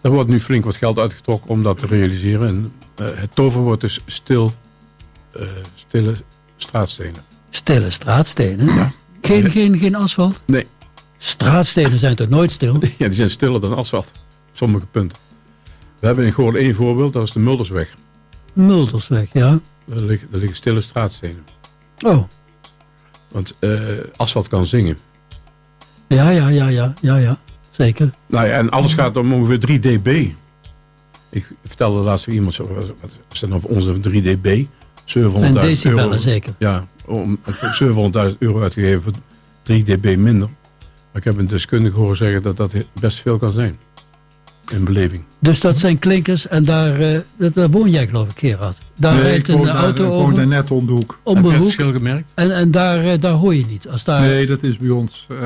Er wordt nu flink wat geld uitgetrokken om dat te realiseren. En eh, het toverwoord is stil, eh, stille straatstenen. Stille straatstenen. Geen, geen, geen asfalt? Nee. Straatstenen zijn toch nooit stil? Ja, die zijn stiller dan asfalt. op Sommige punten. We hebben in Goorlen één voorbeeld, dat is de Muldersweg. Muldersweg, ja. Daar liggen, stille straatstenen. Oh, Want eh, asfalt kan zingen. ja, ja, ja, ja, ja, ja. Zeker. Nou ja, en alles gaat om ongeveer 3 dB. Ik vertelde laatst weer iemand, zo, wat is dat nou onze 3dB? 700.000 En decibellen euro. zeker. Ja, om 700.000 euro uitgegeven voor 3 dB minder. Maar ik heb een deskundige horen zeggen dat dat best veel kan zijn. In beleving. Dus dat zijn klinkers en daar, eh, dat, daar woon jij geloof ik, Gerard. Daar Nee, rijdt ik woon een daar- auto ik woon daar over, net om de hoek. om heb de je het verschil gemerkt? en, en daar, eh, daar hoor je niet. Als daar, Nee, dat is bij ons eh,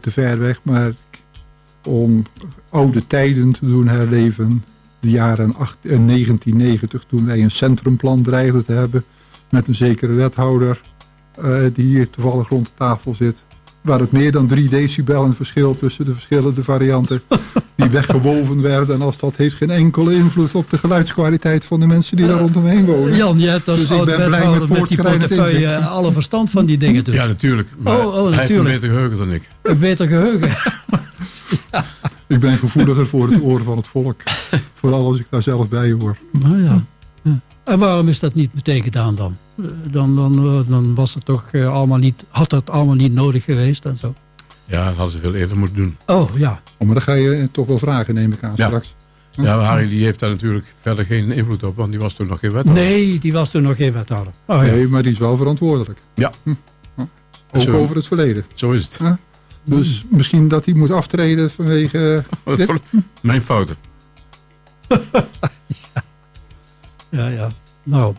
te ver weg. Maar ik- om oude tijden te doen herleven. De jaren acht- eh, 1990 toen wij een centrumplan dreigden te hebben. Met een zekere wethouder eh, die hier toevallig rond de tafel zit. Waar het meer dan 3 decibel een verschil tussen de verschillende varianten. Die weggewoven werden. En als dat heeft geen enkele invloed op de geluidskwaliteit van de mensen die daar rondomheen wonen. Jan, je hebt als Dus ik ben blij met met die portefeuille eh, alle verstand van die dingen dus. Ja, natuurlijk. Maar Oh, oh, Hij heeft een natuurlijk. beter geheugen dan ik. Een beter geheugen. Ik ben gevoeliger voor het oor van het volk. Vooral als ik daar zelf bij hoor. Nou ja. En waarom is dat niet meteen gedaan dan? Eh, Dan, dan, eh, dan was het toch eh, allemaal niet, had dat allemaal niet nodig geweest en zo. Ja, dat hadden ze veel eerder moeten doen. Oh ja, Oh, maar dan ga je toch wel vragen, neem ik aan Ja. straks. Ja, maar Harry die heeft daar natuurlijk verder geen invloed op, want die was toen nog geen wethouder. nee, die was toen nog geen wethouder. Oh ja. Nee, maar die is wel verantwoordelijk. Ja. Ook Zo. over het verleden. Zo is het. Dus misschien dat hij moet aftreden vanwege... Mijn fouten. Ja, ja. Nou,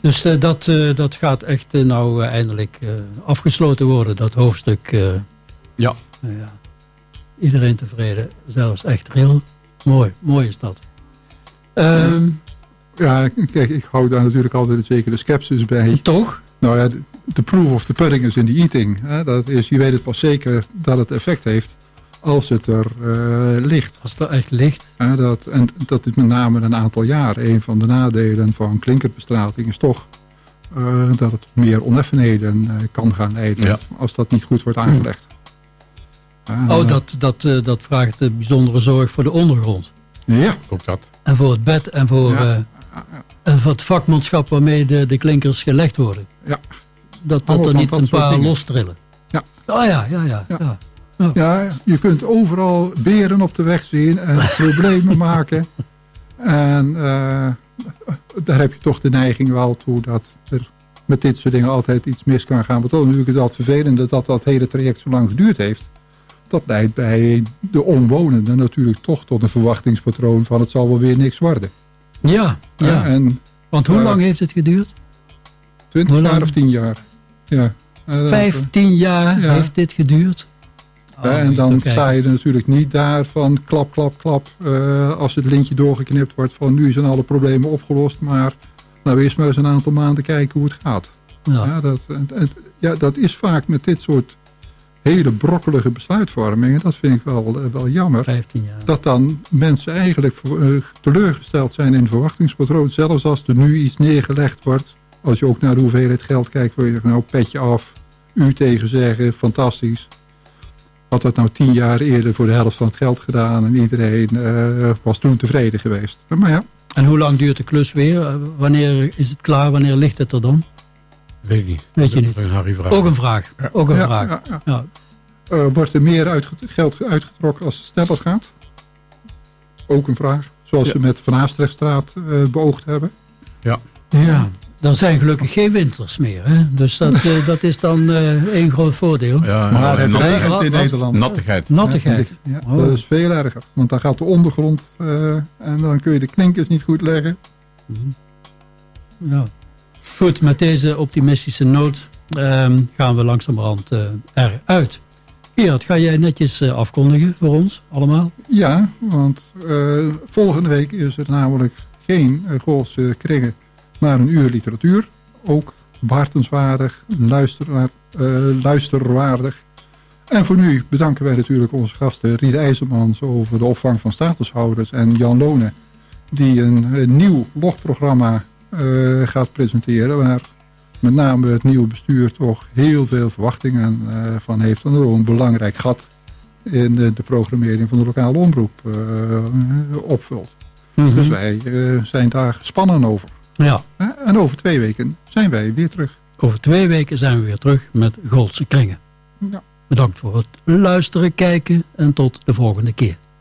dus eh, dat, eh, dat gaat echt eh, nou eindelijk eh, afgesloten worden, dat hoofdstuk. eh, Ja. nou ja. Iedereen tevreden, zelfs echt heel mooi. Mooi is dat. Ehm, Ja, kijk, ik hou daar natuurlijk altijd een zekere sceptisch bij. Toch? Nou ja, de- de proof of the pudding is in the eating. Hè? Dat is, je weet het pas zeker dat het effect heeft als het er eh, ligt. Als het er echt ligt. Hè, dat, en dat is met name een aantal jaar. Een van de nadelen van klinkerbestrating is toch eh, dat het meer oneffenheden eh, kan gaan leiden. Ja. Als dat niet goed wordt aangelegd. Eh, Oh, dat, dat, eh, dat vraagt bijzondere zorg voor de ondergrond. Ja, Ook dat. En voor het bed en voor, Ja. eh, en voor het vakmanschap waarmee de, de klinkers gelegd worden. Ja. Dat, dat Allemaal er niet een paar lostrillen. Ja. Oh ja, ja, ja. Ja. Ja. ja, je kunt overal beren op de weg zien en problemen maken. En eh, daar heb je toch de neiging wel toe dat er met dit soort dingen altijd iets mis kan gaan. Want dan natuurlijk is het altijd vervelende dat dat hele traject zo lang geduurd heeft. Dat leidt bij de omwonenden natuurlijk toch tot een verwachtingspatroon van het zal wel weer niks worden. Ja, ja. Eh, en Want hoe eh, lang heeft het geduurd? 20 Hoe lang? jaar of 10 jaar. Ja. Jaar ja. heeft dit geduurd. Oh, en dan sta je er natuurlijk niet daar van klap, klap, klap. eh, als het lintje doorgeknipt wordt van nu zijn alle problemen opgelost. Maar nou eerst maar eens een aantal maanden kijken hoe het gaat. Ja. Ja, dat, ja, dat is vaak met dit soort hele brokkelige besluitvormingen. Dat vind ik wel, eh, wel jammer. 15 jaar. Dat dan mensen eigenlijk eh, teleurgesteld zijn in het verwachtingspatroon. Zelfs als er nu iets neergelegd wordt. Als je ook naar de hoeveelheid geld kijkt. Waar je nou petje af. U tegen zeggen. Fantastisch. Had dat nou tien jaar eerder voor de helft van het geld gedaan. En iedereen eh, was toen tevreden geweest. Maar ja, En hoe lang duurt de klus weer? Eh, Wanneer is het klaar? Wanneer ligt het er dan? Weet ik niet. Weet je niet. Dat is een Harry vraag. Ook een vraag. Ook een ja, vraag. ja, ja. Ja. Eh, wordt er meer uitge- geld uitgetrokken als het sneller gaat? Ook een vraag. Zoals Ja. ze met Van Haastrechtstraat eh, beoogd hebben. ja. Er zijn gelukkig geen winters meer. Hè? Dus dat, eh, dat is dan eh één groot voordeel. Ja, Maar en het regent in Nederland. nattigheid. Nattigheid. Ja, Oh. Dat is veel erger. Want dan gaat de ondergrond eh, en dan kun je de klinkers niet goed leggen. Ja. Goed, met deze optimistische noot ehm, gaan we langzamerhand eh eruit. Gerard, ga jij netjes afkondigen voor ons allemaal? Ja, want eh, volgende week is er namelijk geen uh, Goolse kringen, maar een uur literatuur. Ook behartenswaardig, luisteraar, eh, luisterwaardig. En voor nu bedanken wij natuurlijk onze gasten Riet IJzermans over de opvang van statushouders en Jan Lonen die een, een nieuw logprogramma eh, gaat presenteren waar met name het nieuwe bestuur toch heel veel verwachtingen eh, van heeft. En een belangrijk gat in de, de programmering van de lokale omroep opvult. Dus wij zijn daar gespannen over. Ja? En over twee weken zijn wij weer terug. over twee weken zijn we weer terug met Goldse Kringen. Ja. Bedankt voor het luisteren, kijken en tot de volgende keer.